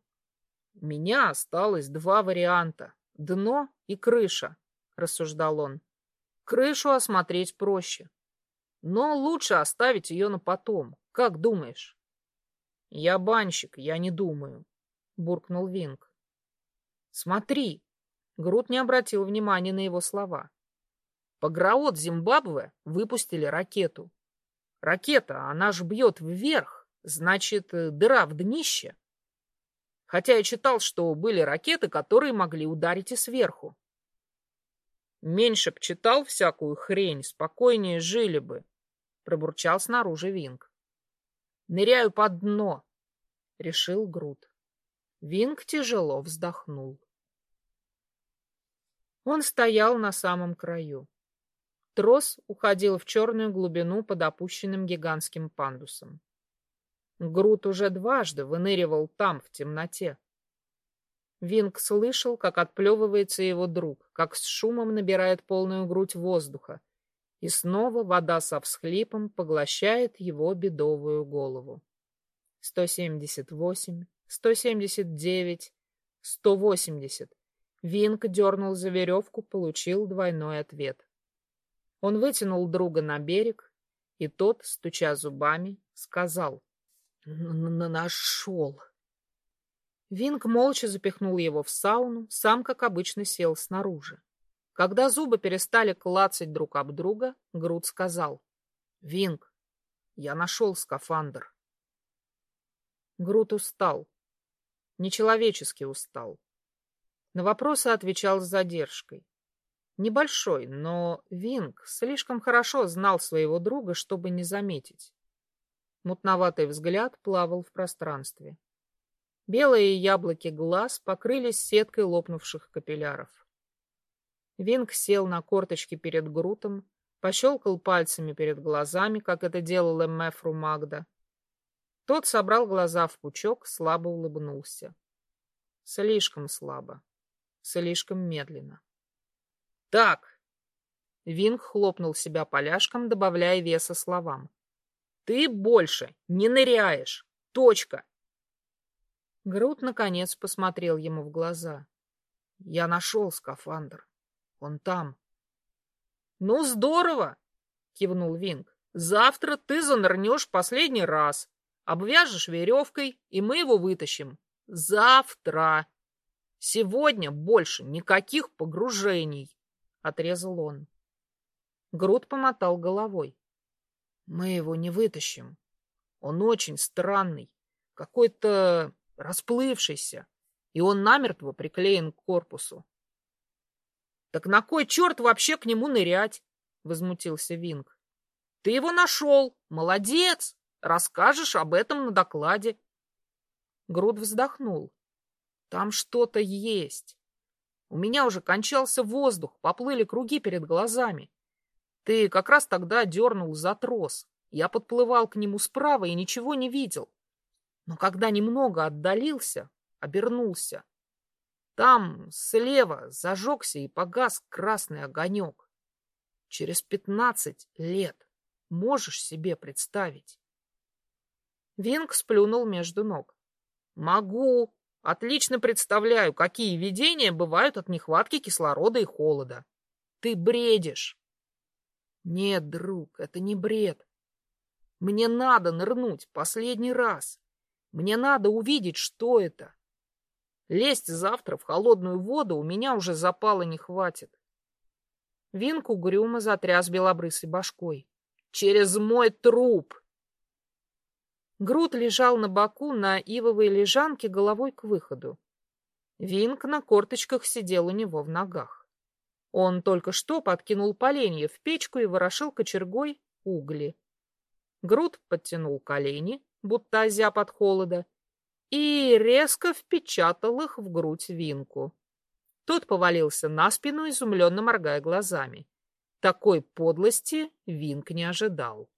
«У меня осталось два варианта — дно и крыша», — рассуждал он. «Крышу осмотреть проще, но лучше оставить ее на потом. Как думаешь?» «Я банщик, я не думаю», — буркнул Винк. Смотри. Грут не обратил внимания на его слова. Пограот Зимбабве выпустили ракету. Ракета, она ж бьет вверх, значит, э, дыра в днище. Хотя я читал, что были ракеты, которые могли ударить и сверху. Меньше б читал всякую хрень, спокойнее жили бы, пробурчал снаружи Винг. Ныряю под дно, решил Грут. Винг тяжело вздохнул. Он стоял на самом краю. Трос уходил в черную глубину под опущенным гигантским пандусом. Грут уже дважды выныривал там, в темноте. Винг слышал, как отплевывается его друг, как с шумом набирает полную грудь воздуха, И снова вода со всхлипом поглощает его бедовую голову. 178, 179, 180. Винк дернул за веревку, получил двойной ответ. Он вытянул друга на берег, и тот, стуча зубами, сказал «Нашел». Винк молча запихнул его в сауну, сам, как обычно, сел снаружи. Когда зубы перестали клацать друг об друга, Груд сказал «Винк, я нашел скафандр». Груд устал. Нечеловечески устал. На вопросы отвечал с задержкой. Небольшой, но Винг слишком хорошо знал своего друга, чтобы не заметить. Мутноватый взгляд плавал в пространстве. Белые яблоки глаз покрылись сеткой лопнувших капилляров. Винг сел на корточки перед Грутом, пощелкал пальцами перед глазами, как это делала Мефру Магда. Тот собрал глаза в пучок, слабо улыбнулся. Слишком слабо. Слишком медленно. «Так!» Винг хлопнул себя поляшком, добавляя веса словам. «Ты больше не ныряешь! Точка!» Грут, наконец, посмотрел ему в глаза. «Я нашел скафандр. Он там». «Ну, здорово!» — кивнул Винг. «Завтра ты занырнешь последний раз, обвяжешь веревкой, и мы его вытащим. Завтра!» Сегодня больше никаких погружений, — отрезал он. Груд помотал головой. Мы его не вытащим. Он очень странный, какой-то расплывшийся, и он намертво приклеен к корпусу. — Так на кой черт вообще к нему нырять? — возмутился Винг. — Ты его нашел! Молодец! Расскажешь об этом на докладе. Груд вздохнул. Там что-то есть. У меня уже кончался воздух, поплыли круги перед глазами. Ты как раз тогда дернул за трос. Я подплывал к нему справа и ничего не видел. Но когда немного отдалился, обернулся. Там слева зажегся и погас красный огонек. Через пятнадцать лет. Можешь себе представить? Винг сплюнул между ног. Могу, Отлично представляю, какие видения бывают от нехватки кислорода и холода. Ты бредишь. Нет, друг, это не бред. Мне надо нырнуть последний раз. Мне надо увидеть, что это. Лезть завтра в холодную воду у меня уже запала не хватит. Винк угрюмо затряс белобрысой башкой. Через мой труп! Грут лежал на боку на ивовой лежанке головой к выходу. Винк на корточках сидел у него в ногах. Он только что подкинул поленья в печку и ворошил кочергой угли. Грут подтянул колени, будто озяб от холода, и резко впечатал их в грудь Винку. Тот повалился на спину, изумленно моргая глазами. Такой подлости Винк не ожидал.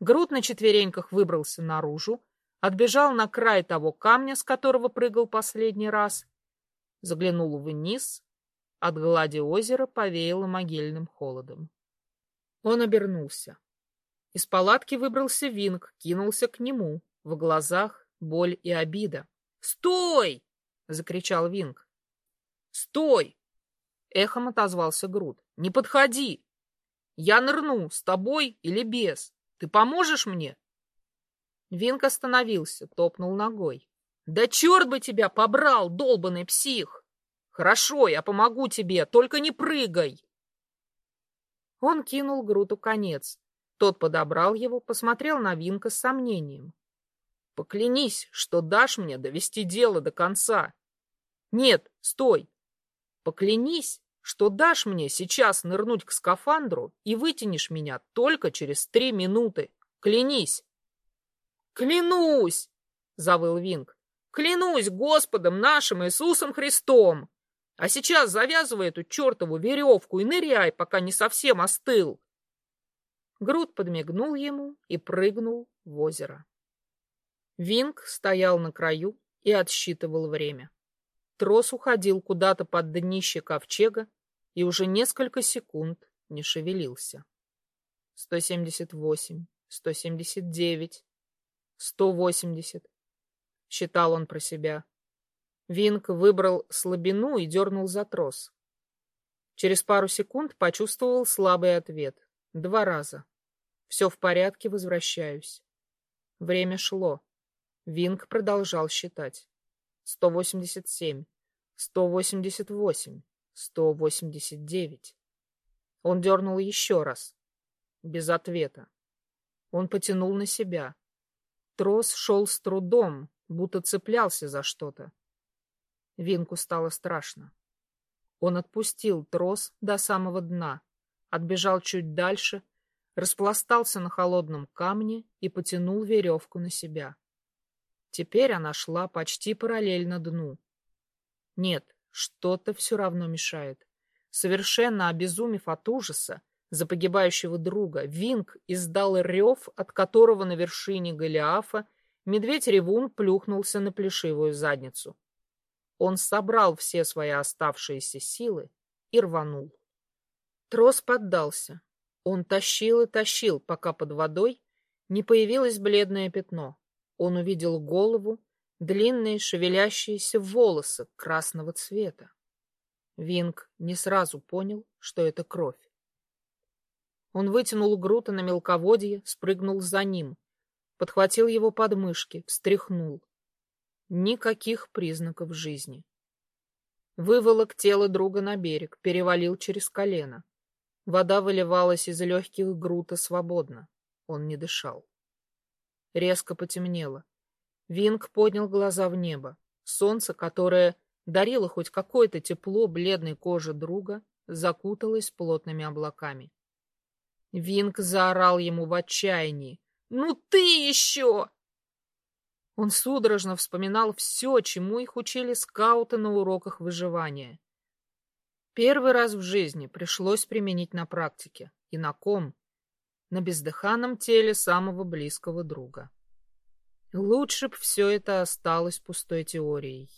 Груд на четвереньках выбрался наружу, отбежал на край того камня, с которого прыгал последний раз, заглянул вниз, от глади озера повеяло могильным холодом. Он обернулся. Из палатки выбрался Винг, кинулся к нему. В глазах боль и обида. «Стой!» — закричал Винг. «Стой!» — эхом отозвался Груд. «Не подходи! Я нырну, с тобой или без. Ты поможешь мне? Винк остановился, топнул ногой. Да черт бы тебя побрал, долбанный псих! Хорошо, я помогу тебе, только не прыгай! Он кинул Груту конец. Тот подобрал его, посмотрел на Винка с сомнением. Поклянись, что дашь мне довести дело до конца. Нет, стой. Поклянись, что дашь мне сейчас нырнуть к скафандру и вытянешь меня только через три минуты. Клянись!» «Клянусь!» — завыл Винг. «Клянусь Господом нашим Иисусом Христом! А сейчас завязывай эту чертову веревку и ныряй, пока не совсем остыл!» Груд подмигнул ему и прыгнул в озеро. Винг стоял на краю и отсчитывал время. Трос уходил куда-то под днище ковчега и уже несколько секунд не шевелился. сто семьдесят восемь, сто семьдесят девять, сто восемьдесят. Считал он про себя. Винк выбрал слабину и дернул за трос. Через пару секунд почувствовал слабый ответ. Два раза. Все в порядке, возвращаюсь. Время шло. Винг продолжал считать. Сто восемьдесят семь, сто восемьдесят восемь, сто восемьдесят девять. Он дернул еще раз. Без ответа. Он потянул на себя. Трос шел с трудом, будто цеплялся за что-то. Винку стало страшно. Он отпустил трос до самого дна, отбежал чуть дальше, распластался на холодном камне и потянул веревку на себя. Теперь она шла почти параллельно дну. Нет, что-то все равно мешает. Совершенно обезумев от ужаса за погибающего друга, Винг издал рев, от которого на вершине Голиафа медведь-ревун плюхнулся на плешивую задницу. Он собрал все свои оставшиеся силы и рванул. Трос поддался. Он тащил и тащил, пока под водой не появилось бледное пятно. Он увидел голову, длинные шевелящиеся волосы красного цвета. Винг не сразу понял, что это кровь. Он вытянул Грута на мелководье, спрыгнул за ним, подхватил его подмышки, встряхнул. Никаких признаков жизни. Выволок тело друга на берег, перевалил через колено. Вода выливалась из легких грута свободно. Он не дышал. Резко потемнело. Винг поднял глаза в небо. Солнце, которое дарило хоть какое-то тепло бледной кожи друга, закуталось плотными облаками. Винг заорал ему в отчаянии. «Ну ты еще!» Он судорожно вспоминал все, чему их учили скауты на уроках выживания. Первый раз в жизни пришлось применить на практике. И на ком? На бездыханном теле самого близкого друга. Лучше б все это осталось пустой теорией.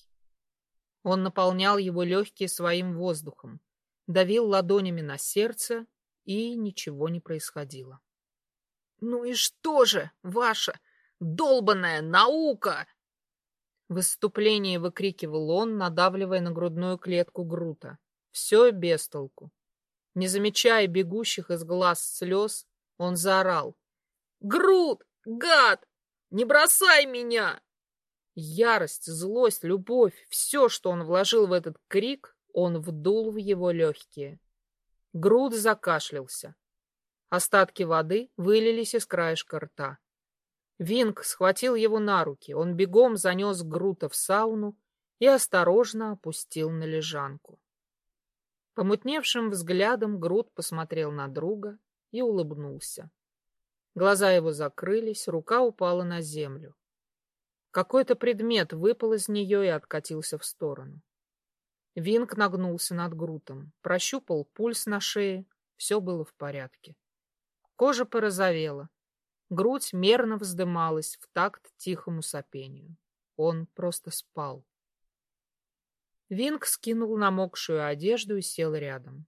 Он наполнял его легкие своим воздухом, давил ладонями на сердце, и ничего не происходило. — Ну и что же, ваша долбанная наука! В выступлении выкрикивал он, надавливая на грудную клетку Грута. Все без толку. Не замечая бегущих из глаз слез, он заорал. «Грут! Гад! Не бросай меня!» Ярость, злость, любовь, все, что он вложил в этот крик, он вдул в его легкие. Груд закашлялся. Остатки воды вылились из краешка рта. Винг схватил его на руки. Он бегом занес Грута в сауну и осторожно опустил на лежанку. Помутневшим взглядом Грут посмотрел на друга и улыбнулся. Глаза его закрылись, рука упала на землю. Какой-то предмет выпал из нее и откатился в сторону. Винг нагнулся над Грутом, прощупал пульс на шее, все было в порядке. Кожа порозовела, Грудь мерно вздымалась в такт тихому сопению. Он просто спал. Винг скинул намокшую одежду и сел рядом.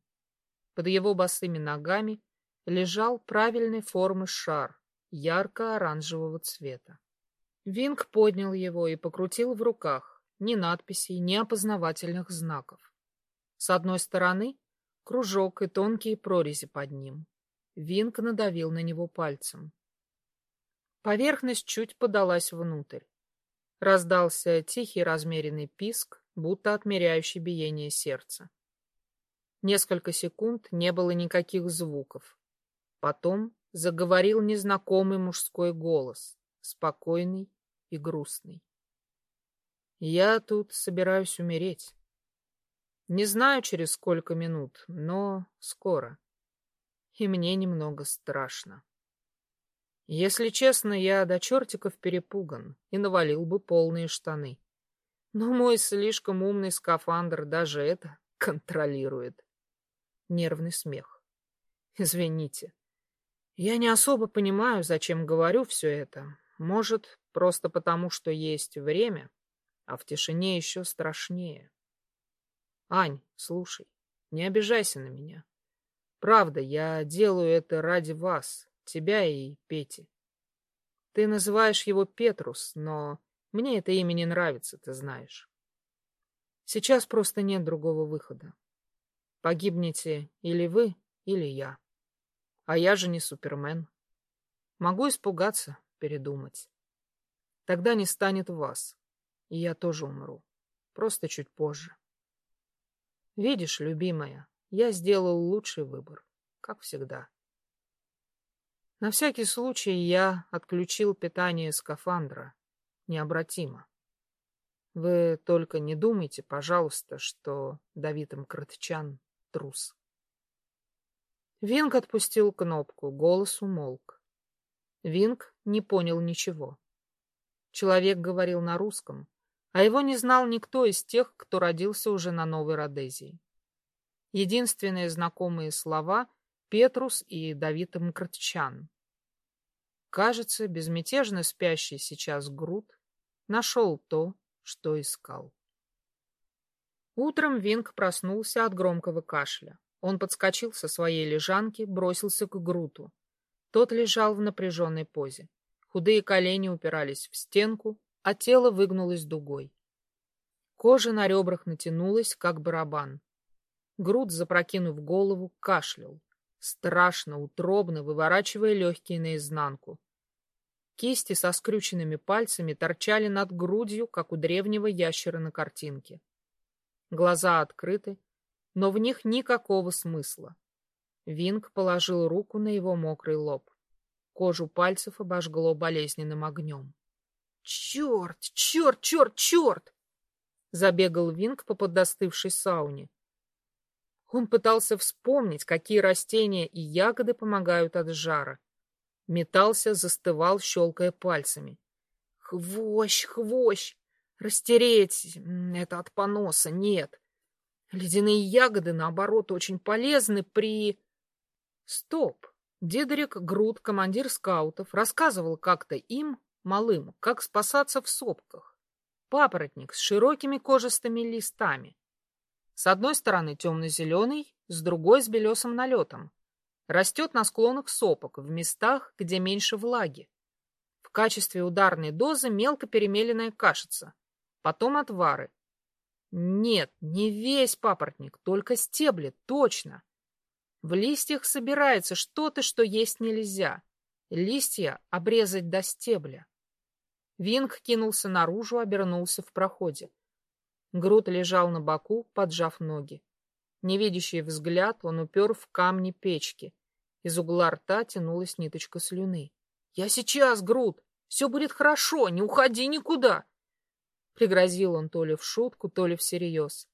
Под его босыми ногами лежал правильной формы шар ярко-оранжевого цвета. Винг поднял его и покрутил в руках, ни надписей, ни опознавательных знаков. С одной стороны кружок и тонкие прорези под ним. Винг надавил на него пальцем. Поверхность чуть подалась внутрь. Раздался тихий размеренный писк, будто отмеряющий биение сердца. Несколько секунд не было никаких звуков. Потом заговорил незнакомый мужской голос, спокойный и грустный. «Я тут собираюсь умереть. Не знаю, через сколько минут, но скоро. И мне немного страшно». Если честно, я до чертиков перепуган и навалил бы полные штаны. Но мой слишком умный скафандр даже это контролирует. Нервный смех. Извините. Я не особо понимаю, зачем говорю все это. Может, просто потому, что есть время, а в тишине еще страшнее. Ань, слушай, не обижайся на меня. Правда, я делаю это ради вас, тебя и Пети. Ты называешь его Петрус, но мне это имя не нравится, ты знаешь. Сейчас просто нет другого выхода. Погибнете или вы, или я. А я же не Супермен. Могу испугаться, передумать. Тогда не станет вас, и я тоже умру. Просто чуть позже. Видишь, любимая, я сделал лучший выбор, как всегда. На всякий случай я отключил питание скафандра. Необратимо. Вы только не думайте, пожалуйста, что Давид Мкртчан трус. Винг отпустил кнопку, голос умолк. Винг не понял ничего. Человек говорил на русском, а его не знал никто из тех, кто родился уже на Новой Родезии. Единственные знакомые слова — Петрус и Давид Мкртчан. Кажется, безмятежно спящий сейчас Грут нашел то, что искал. Утром Винг проснулся от громкого кашля. Он подскочил со своей лежанки, бросился к Груту. Тот лежал в напряженной позе. Худые колени упирались в стенку, а тело выгнулось дугой. Кожа на ребрах натянулась, как барабан. Груд, запрокинув голову, кашлял, страшно, утробно выворачивая легкие наизнанку. Кисти со скрюченными пальцами торчали над грудью, как у древнего ящера на картинке. Глаза открыты, но в них никакого смысла. Винг положил руку на его мокрый лоб. Кожу пальцев обожгло болезненным огнем. «Черт! Черт! Черт! Черт!» Забегал Винг по подостывшей сауне. Он пытался вспомнить, какие растения и ягоды помогают от жара. Метался, застывал, щелкая пальцами. «Хвощ! Хвощ! Растереть! Это от поноса! Нет!» Ледяные ягоды, наоборот, очень полезны при... Стоп! Дедерик Груд, командир скаутов, рассказывал как-то им, малым, как спасаться в сопках. Папоротник с широкими кожистыми листами. С одной стороны темно-зеленый, с другой с белесым налетом. Растет на склонах сопок, в местах, где меньше влаги. В качестве ударной дозы мелко перемеленная кашица. Потом отвары. Нет, не весь папоротник, только стебли, точно. В листьях собирается что-то, что есть нельзя. Листья обрезать до стебля. Винг кинулся наружу, обернулся в проходе. Груд лежал на боку, поджав ноги. Невидящий взгляд он упер в камни печки. Из угла рта тянулась ниточка слюны. — Я сейчас, Груд! Все будет хорошо, не уходи никуда! Пригрозил он то ли в шутку, то ли всерьез.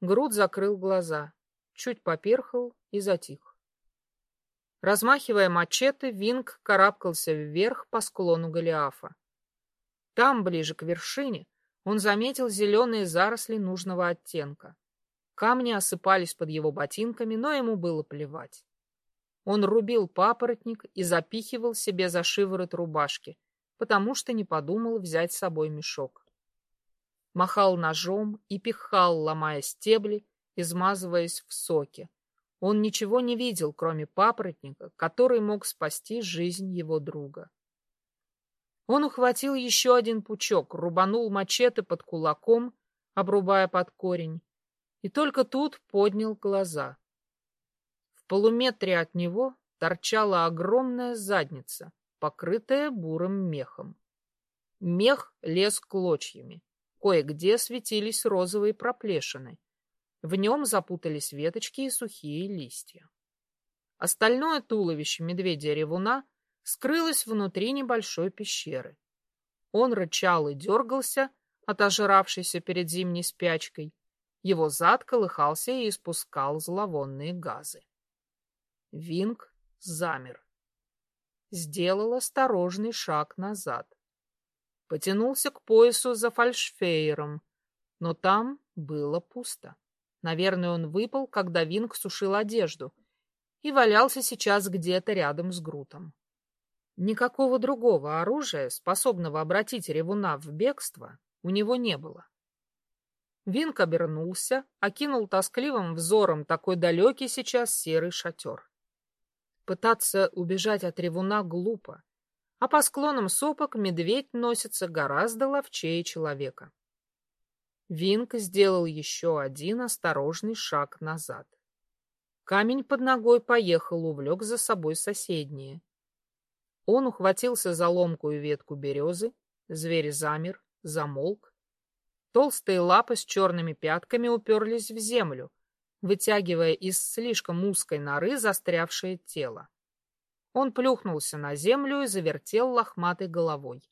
Груд закрыл глаза, чуть поперхал и затих. Размахивая мачете, Винг карабкался вверх по склону Голиафа. Там, ближе к вершине, он заметил зеленые заросли нужного оттенка. Камни осыпались под его ботинками, но ему было плевать. Он рубил папоротник и запихивал себе за шиворот рубашки, потому что не подумал взять с собой мешок. Махал ножом и пихал, ломая стебли, измазываясь в соке. Он ничего не видел, кроме папоротника, который мог спасти жизнь его друга. Он ухватил еще один пучок, рубанул мачете под кулаком, обрубая под корень, и только тут поднял глаза. Полуметре от него торчала огромная задница, покрытая бурым мехом. Мех лез клочьями. Кое-где светились розовые проплешины. В нем запутались веточки и сухие листья. Остальное туловище медведя-ревуна скрылась внутри небольшой пещеры. Он рычал и дергался, отожравшийся перед зимней спячкой. Его зад колыхался и испускал зловонные газы. Винг замер. Сделал осторожный шаг назад. Потянулся к поясу за фальшфейером, но там было пусто. Наверное, он выпал, когда Винг сушил одежду, и валялся сейчас где-то рядом с Грутом. Никакого другого оружия, способного обратить ревуна в бегство, у него не было. Винк обернулся, окинул тоскливым взором такой далекий сейчас серый шатер. Пытаться убежать от ревуна глупо, а по склонам сопок медведь носится гораздо ловчее человека. Винк сделал еще один осторожный шаг назад. Камень под ногой поехал, увлек за собой соседние. Он ухватился за ломкую ветку березы, зверь замер, замолк. Толстые лапы с черными пятками уперлись в землю, вытягивая из слишком узкой норы застрявшее тело. Он плюхнулся на землю и завертел лохматой головой.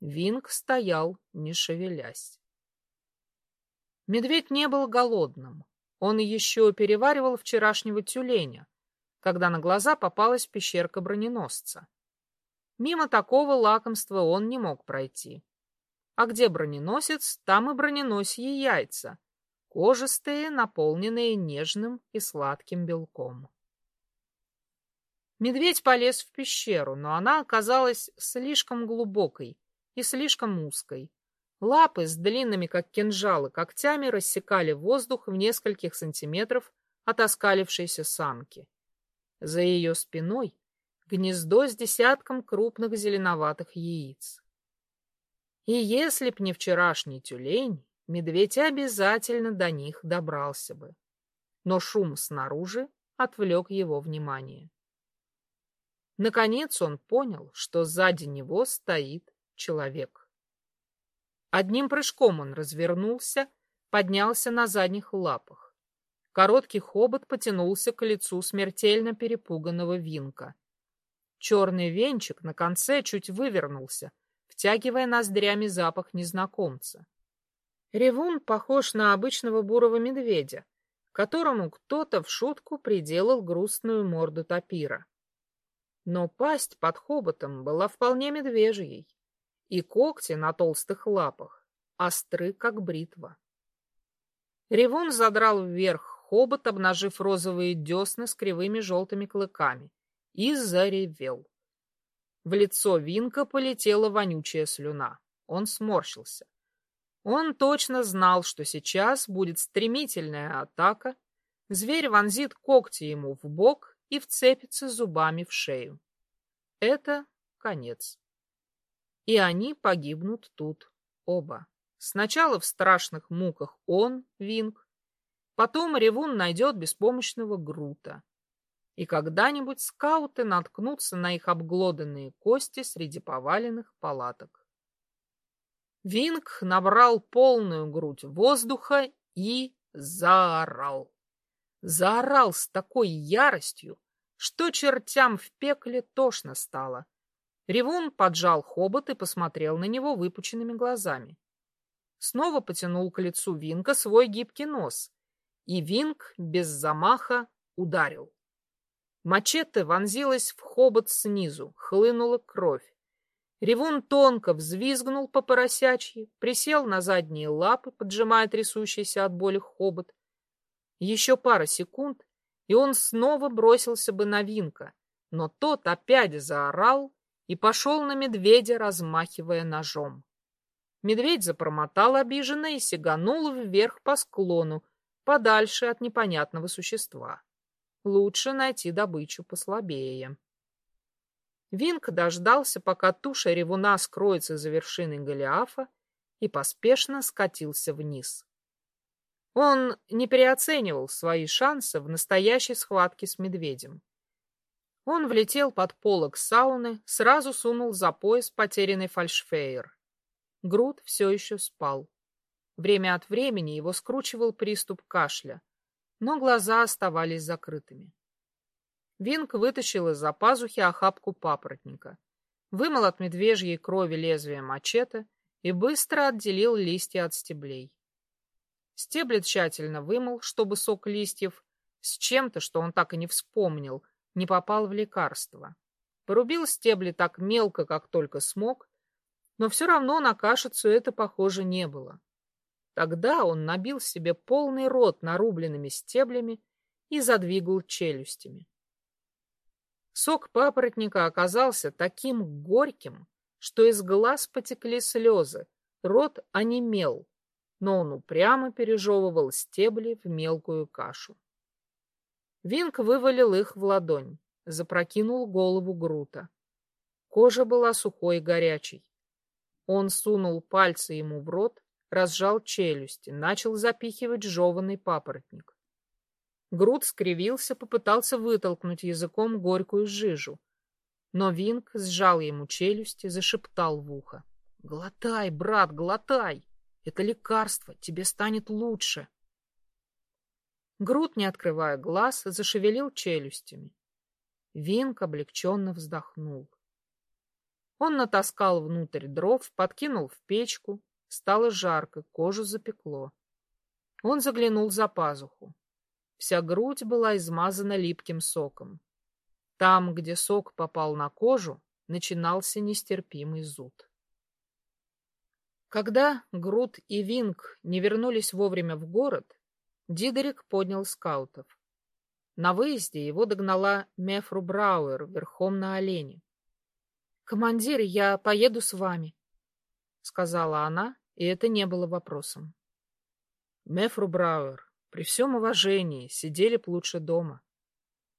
Винг стоял, не шевелясь. Медведь не был голодным. Он еще переваривал вчерашнего тюленя, когда на глаза попалась пещерка броненосца. Мимо такого лакомства он не мог пройти. А где броненосец, там и броненосье яйца, кожистые, наполненные нежным и сладким белком. Медведь полез в пещеру, но она оказалась слишком глубокой и слишком узкой. Лапы с длинными, как кинжалы, когтями рассекали воздух в нескольких сантиметров от оскалившейся самки. За ее спиной гнездо с десятком крупных зеленоватых яиц. И если б не вчерашний тюлень, медведь обязательно до них добрался бы. Но шум снаружи отвлек его внимание. Наконец он понял, что сзади него стоит человек. Одним прыжком он развернулся, поднялся на задних лапах. Короткий хобот потянулся к лицу смертельно перепуганного Винка. Черный венчик на конце чуть вывернулся, втягивая ноздрями запах незнакомца. Ревун похож на обычного бурого медведя, которому кто-то в шутку приделал грустную морду тапира. Но пасть под хоботом была вполне медвежьей, и когти на толстых лапах остры, как бритва. Ревун задрал вверх хобот, обнажив розовые десны с кривыми желтыми клыками, и заревел. В лицо Винка полетела вонючая слюна. Он сморщился. Он точно знал, что сейчас будет стремительная атака. Зверь вонзит когти ему в бок и вцепится зубами в шею. Это конец. И они погибнут тут, оба. Сначала в страшных муках он, Винг, потом Ревун найдет беспомощного Грута. И когда-нибудь скауты наткнутся на их обглоданные кости среди поваленных палаток. Винг набрал полную грудь воздуха и заорал. Заорал с такой яростью, что чертям в пекле тошно стало. Ревун поджал хобот и посмотрел на него выпученными глазами. Снова потянул к лицу Винка свой гибкий нос, и Винк без замаха ударил. Мачете вонзилась в хобот снизу, хлынула кровь. Ревун тонко взвизгнул по поросячьи, присел на задние лапы, поджимая трясущийся от боли хобот. Еще пара секунд, и он снова бросился бы на Винка, но тот опять заорал и пошел на медведя, размахивая ножом. Медведь запромотал обиженно и сиганул вверх по склону, подальше от непонятного существа. Лучше найти добычу послабее. Винк дождался, пока туша ревуна скроется за вершиной Голиафа, и поспешно скатился вниз. Он не переоценивал свои шансы в настоящей схватке с медведем. Он влетел под полок сауны, сразу сунул за пояс потерянный фальшфейер. Груд все еще спал. Время от времени его скручивал приступ кашля, но глаза оставались закрытыми. Винк вытащил из-за пазухи охапку папоротника, вымыл от медвежьей крови лезвие мачете и быстро отделил листья от стеблей. Стебли тщательно вымыл, чтобы сок листьев с чем-то, что он так и не вспомнил, не попал в лекарство. Порубил стебли так мелко, как только смог, но все равно на кашицу это похоже не было. Тогда он набил себе полный рот нарубленными стеблями и задвигал челюстями. Сок папоротника оказался таким горьким, что из глаз потекли слезы, рот онемел, но он упрямо пережевывал стебли в мелкую кашу. Винк вывалил их в ладонь, запрокинул голову Грута. Кожа была сухой и горячей. Он сунул пальцы ему в рот, разжал челюсти, начал запихивать жеванный папоротник. Грут скривился, попытался вытолкнуть языком горькую жижу. Но Винг сжал ему челюсти, зашептал в ухо. — Глотай, брат, глотай! Это лекарство, тебе станет лучше. Грут, не открывая глаз, зашевелил челюстями. Винг облегченно вздохнул. Он натаскал внутрь дров, подкинул в печку. Стало жарко, кожу запекло. Он заглянул за пазуху. Вся грудь была измазана липким соком. Там, где сок попал на кожу, начинался нестерпимый зуд. Когда Грут и Винг не вернулись вовремя в город, Дидерик поднял скаутов. На выезде его догнала Мефру Брауэр верхом на олене. «Командир, я поеду с вами», — сказала она, и это не было вопросом. «Мефру Брауэр, при всем уважении, сидели б лучше дома.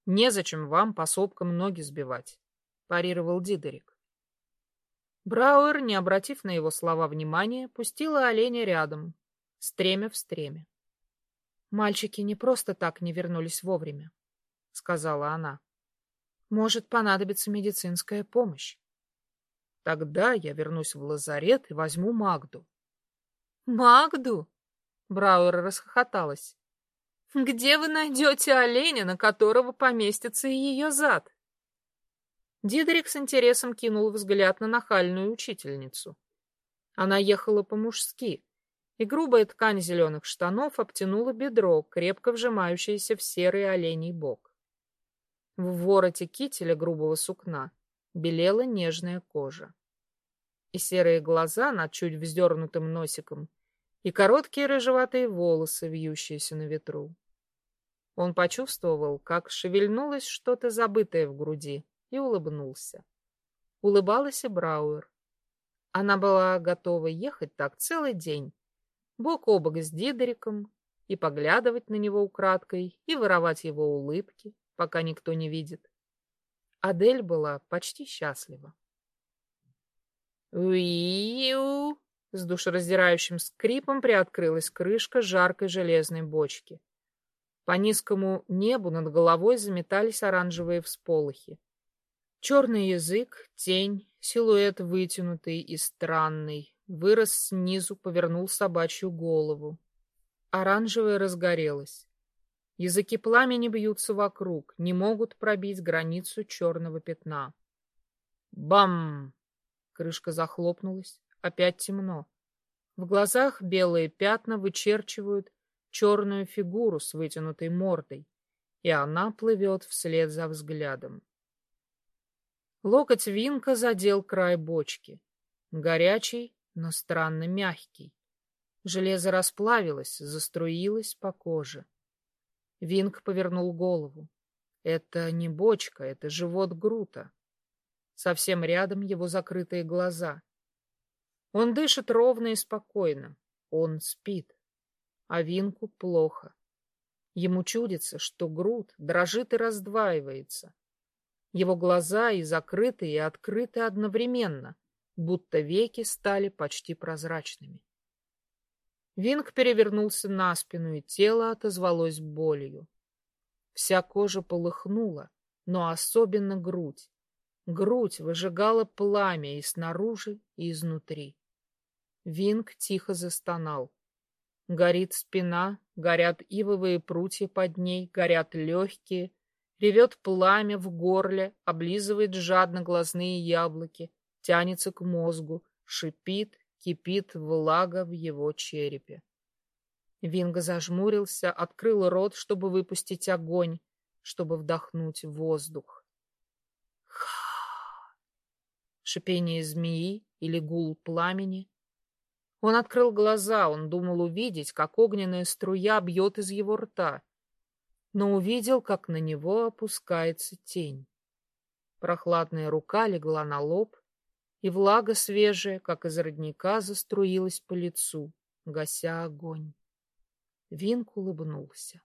Незачем вам по сопкам ноги сбивать», — парировал Дидерик. Брауэр, не обратив на его слова внимания, пустила оленя рядом, стремя в стремя. «Мальчики не просто так не вернулись вовремя», — сказала она. «Может понадобиться медицинская помощь». Тогда я вернусь в лазарет и возьму Магду. Магду? Брауэр расхохоталась. Где вы найдете оленя, на которого поместится ее зад? Дидрик с интересом кинул взгляд на нахальную учительницу. Она ехала по-мужски, и грубая ткань зеленых штанов обтянула бедро, крепко вжимающееся в серый оленей бок. В вороте кителя грубого сукна белела нежная кожа. И серые глаза над чуть вздернутым носиком, и короткие рыжеватые волосы, вьющиеся на ветру. Он почувствовал, как шевельнулось что-то забытое в груди, и улыбнулся. Улыбалась и Брауэр. Она была готова ехать так целый день, бок о бок с Дидериком, и поглядывать на него украдкой, и воровать его улыбки, пока никто не видит. Адель была почти счастлива. «Уиу!» С душераздирающим скрипом приоткрылась крышка жаркой железной бочки. По низкому небу над головой заметались оранжевые всполохи. Черный язык, тень, силуэт вытянутый и странный, вырос снизу, повернул собачью голову. Оранжевое разгорелось. Языки пламени бьются вокруг, не могут пробить границу черного пятна. Бам! Крышка захлопнулась, опять темно. В глазах белые пятна вычерчивают черную фигуру с вытянутой мордой, и она плывет вслед за взглядом. Локоть Винка задел край бочки. Горячий, но странно мягкий. Железо расплавилось, заструилось по коже. Винг повернул голову. Это не бочка, это живот Грута. Совсем рядом его закрытые глаза. Он дышит ровно и спокойно. Он спит. А Винку плохо. Ему чудится, что Грут дрожит и раздваивается. Его глаза и закрыты, и открыты одновременно, будто веки стали почти прозрачными. Винг перевернулся на спину, и тело отозвалось болью. Вся кожа полыхнула, но особенно грудь. Грудь выжигала пламя и снаружи, и изнутри. Винг тихо застонал. Горит спина, горят ивовые прутья под ней, горят легкие, ревет пламя в горле, облизывает жадно глазные яблоки, тянется к мозгу, шипит, кипит влага в его черепе. Винга зажмурился, открыл рот, чтобы выпустить огонь, чтобы вдохнуть воздух. Ха! Шипение змеи или гул пламени. Он открыл глаза, он думал увидеть, как огненная струя бьет из его рта, но увидел, как на него опускается тень. Прохладная рука легла на лоб, и влага свежая, как из родника, заструилась по лицу, гася огонь. Винк улыбнулся.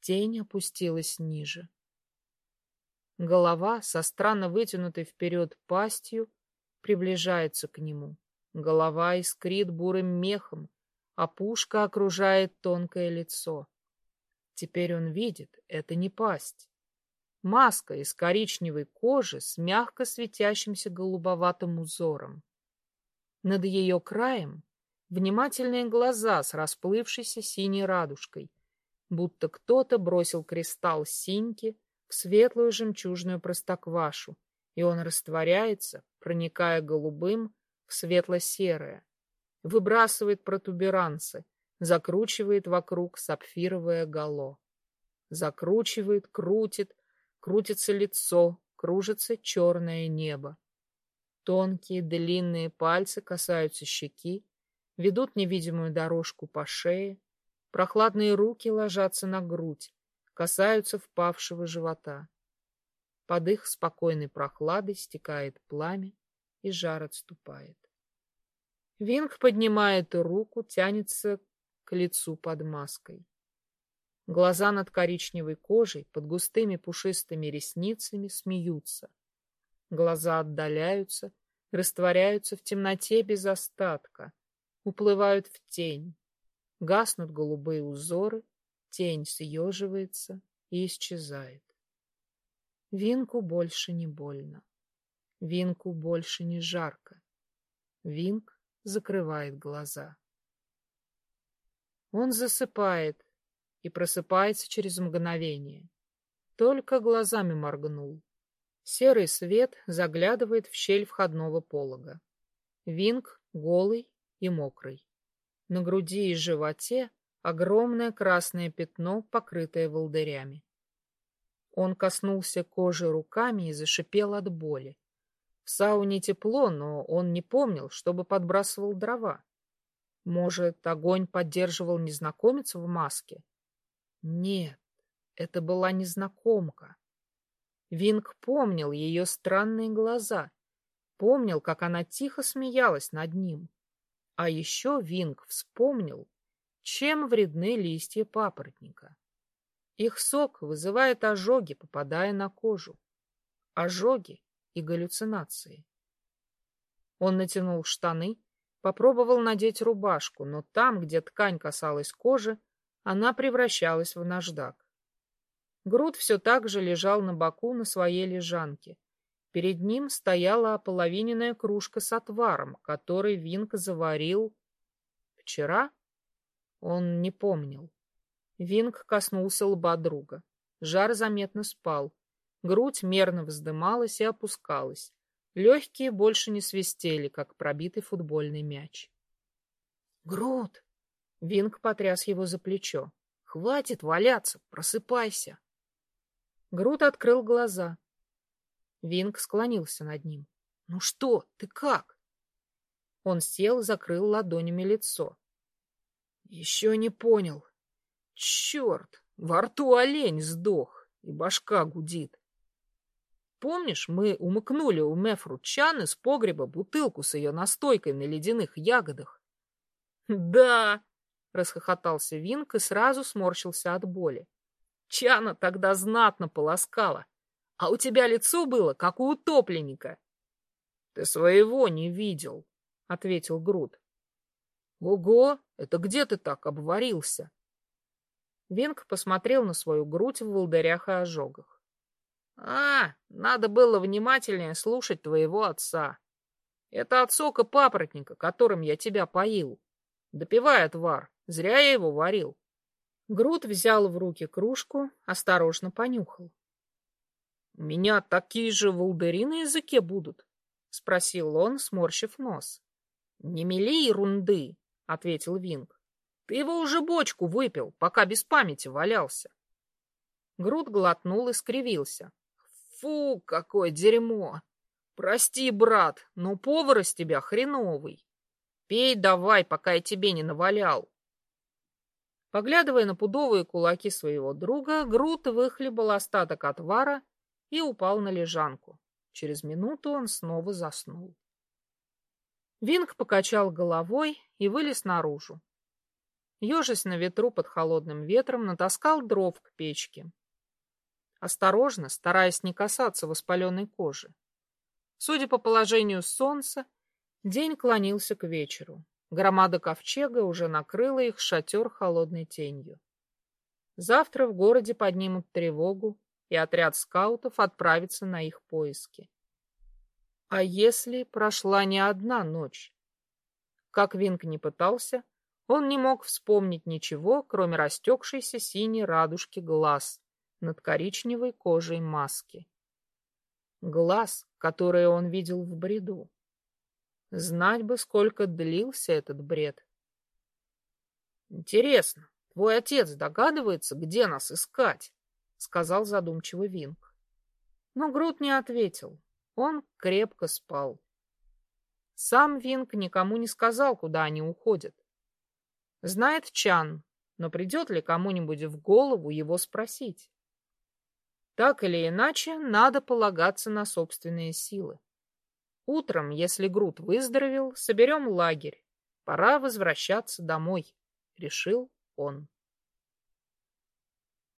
Тень опустилась ниже. Голова со странно вытянутой вперед пастью приближается к нему. Голова искрит бурым мехом, а пушка окружает тонкое лицо. Теперь он видит, это не пасть. Маска из коричневой кожи с мягко светящимся голубоватым узором. Над ее краем внимательные глаза с расплывшейся синей радужкой, будто кто-то бросил кристалл синьки в светлую жемчужную простоквашу, и он растворяется, проникая голубым светло-серое, выбрасывает протуберанцы, закручивает вокруг сапфировое гало. Закручивает, крутит, крутится лицо, кружится черное небо. Тонкие длинные пальцы касаются щеки, ведут невидимую дорожку по шее, прохладные руки ложатся на грудь, касаются впавшего живота. Под их спокойной прохладой стекает пламя, и жар отступает. Винг поднимает руку, тянется к лицу под маской. Глаза над коричневой кожей, под густыми пушистыми ресницами смеются. Глаза отдаляются, растворяются в темноте без остатка, уплывают в тень. Гаснут голубые узоры, тень съеживается и исчезает. Винку больше не больно. Винку больше не жарко. Винк закрывает глаза. Он засыпает и просыпается через мгновение. Только глазами моргнул. Серый свет заглядывает в щель входного полога. Винг голый и мокрый. На груди и животе огромное красное пятно, покрытое волдырями. Он коснулся кожи руками и зашипел от боли. Сауне тепло, но он не помнил, чтобы подбрасывал дрова. Может, огонь поддерживал незнакомец в маске? Нет, это была незнакомка. Винг помнил ее странные глаза, помнил, как она тихо смеялась над ним. А еще Винг вспомнил, чем вредны листья папоротника. Их сок вызывает ожоги, попадая на кожу. Ожоги и галлюцинации. Он натянул штаны, попробовал надеть рубашку, но там, где ткань касалась кожи, она превращалась в наждак. Груд все так же лежал на боку на своей лежанке. Перед ним стояла ополовиненная кружка с отваром, который Винк заварил вчера. Он не помнил. Винг коснулся лба друга. Жар заметно спал. Грудь мерно вздымалась и опускалась. Легкие больше не свистели, как пробитый футбольный мяч. «Груд!» Винг потряс его за плечо. «Хватит валяться! Просыпайся!» Груд открыл глаза. Винг склонился над ним. «Ну что, ты как?» Он сел, закрыл ладонями лицо. «Еще не понял. Черт, во рту олень сдох, и башка гудит. Помнишь, мы умыкнули у Мефру Чан из погреба бутылку с ее настойкой на ледяных ягодах? Да, расхохотался Винк и сразу сморщился от боли. Чана тогда знатно полоскала, а у тебя лицо было, как у утопленника. Ты своего не видел, ответил Грут. Ого, это где ты так обварился? Винг посмотрел на свою грудь в волдырях и ожогах. А, надо было внимательнее слушать твоего отца. Это от сока папоротника, которым я тебя поил. Допивай отвар, зря я его варил. Груд взял в руки кружку, осторожно понюхал. — У меня такие же волдыри на языке будут? — спросил он, сморщив нос. — Не мели ерунды, — ответил Винг. — Ты его уже бочку выпил, пока без памяти валялся. Груд глотнул и скривился. Фу, какое дерьмо! Прости, брат, но повар из тебя хреновый. Пей давай, пока я тебе не навалял. Поглядывая на пудовые кулаки своего друга, Грут выхлебал остаток отвара и упал на лежанку. Через минуту он снова заснул. Винг покачал головой и вылез наружу. Ежась на ветру под холодным ветром, натаскал дров к печке. Осторожно, стараясь не касаться воспаленной кожи. Судя по положению солнца, день клонился к вечеру. Громада ковчега уже накрыла их шатер холодной тенью. Завтра в городе поднимут тревогу, и отряд скаутов отправится на их поиски. А если прошла не одна ночь? Как Винк не пытался, он не мог вспомнить ничего, кроме растекшейся синей радужки глаз над коричневой кожей маски. Глаз, который он видел в бреду. Знать бы, сколько длился этот бред. Интересно, твой отец догадывается, где нас искать? Сказал задумчиво Винг. Но Грут не ответил. Он крепко спал. Сам Винг никому не сказал, куда они уходят. Знает Чан, но придет ли кому-нибудь в голову его спросить? Так или иначе, надо полагаться на собственные силы. Утром, если Грут выздоровел, соберем лагерь. Пора возвращаться домой, решил он.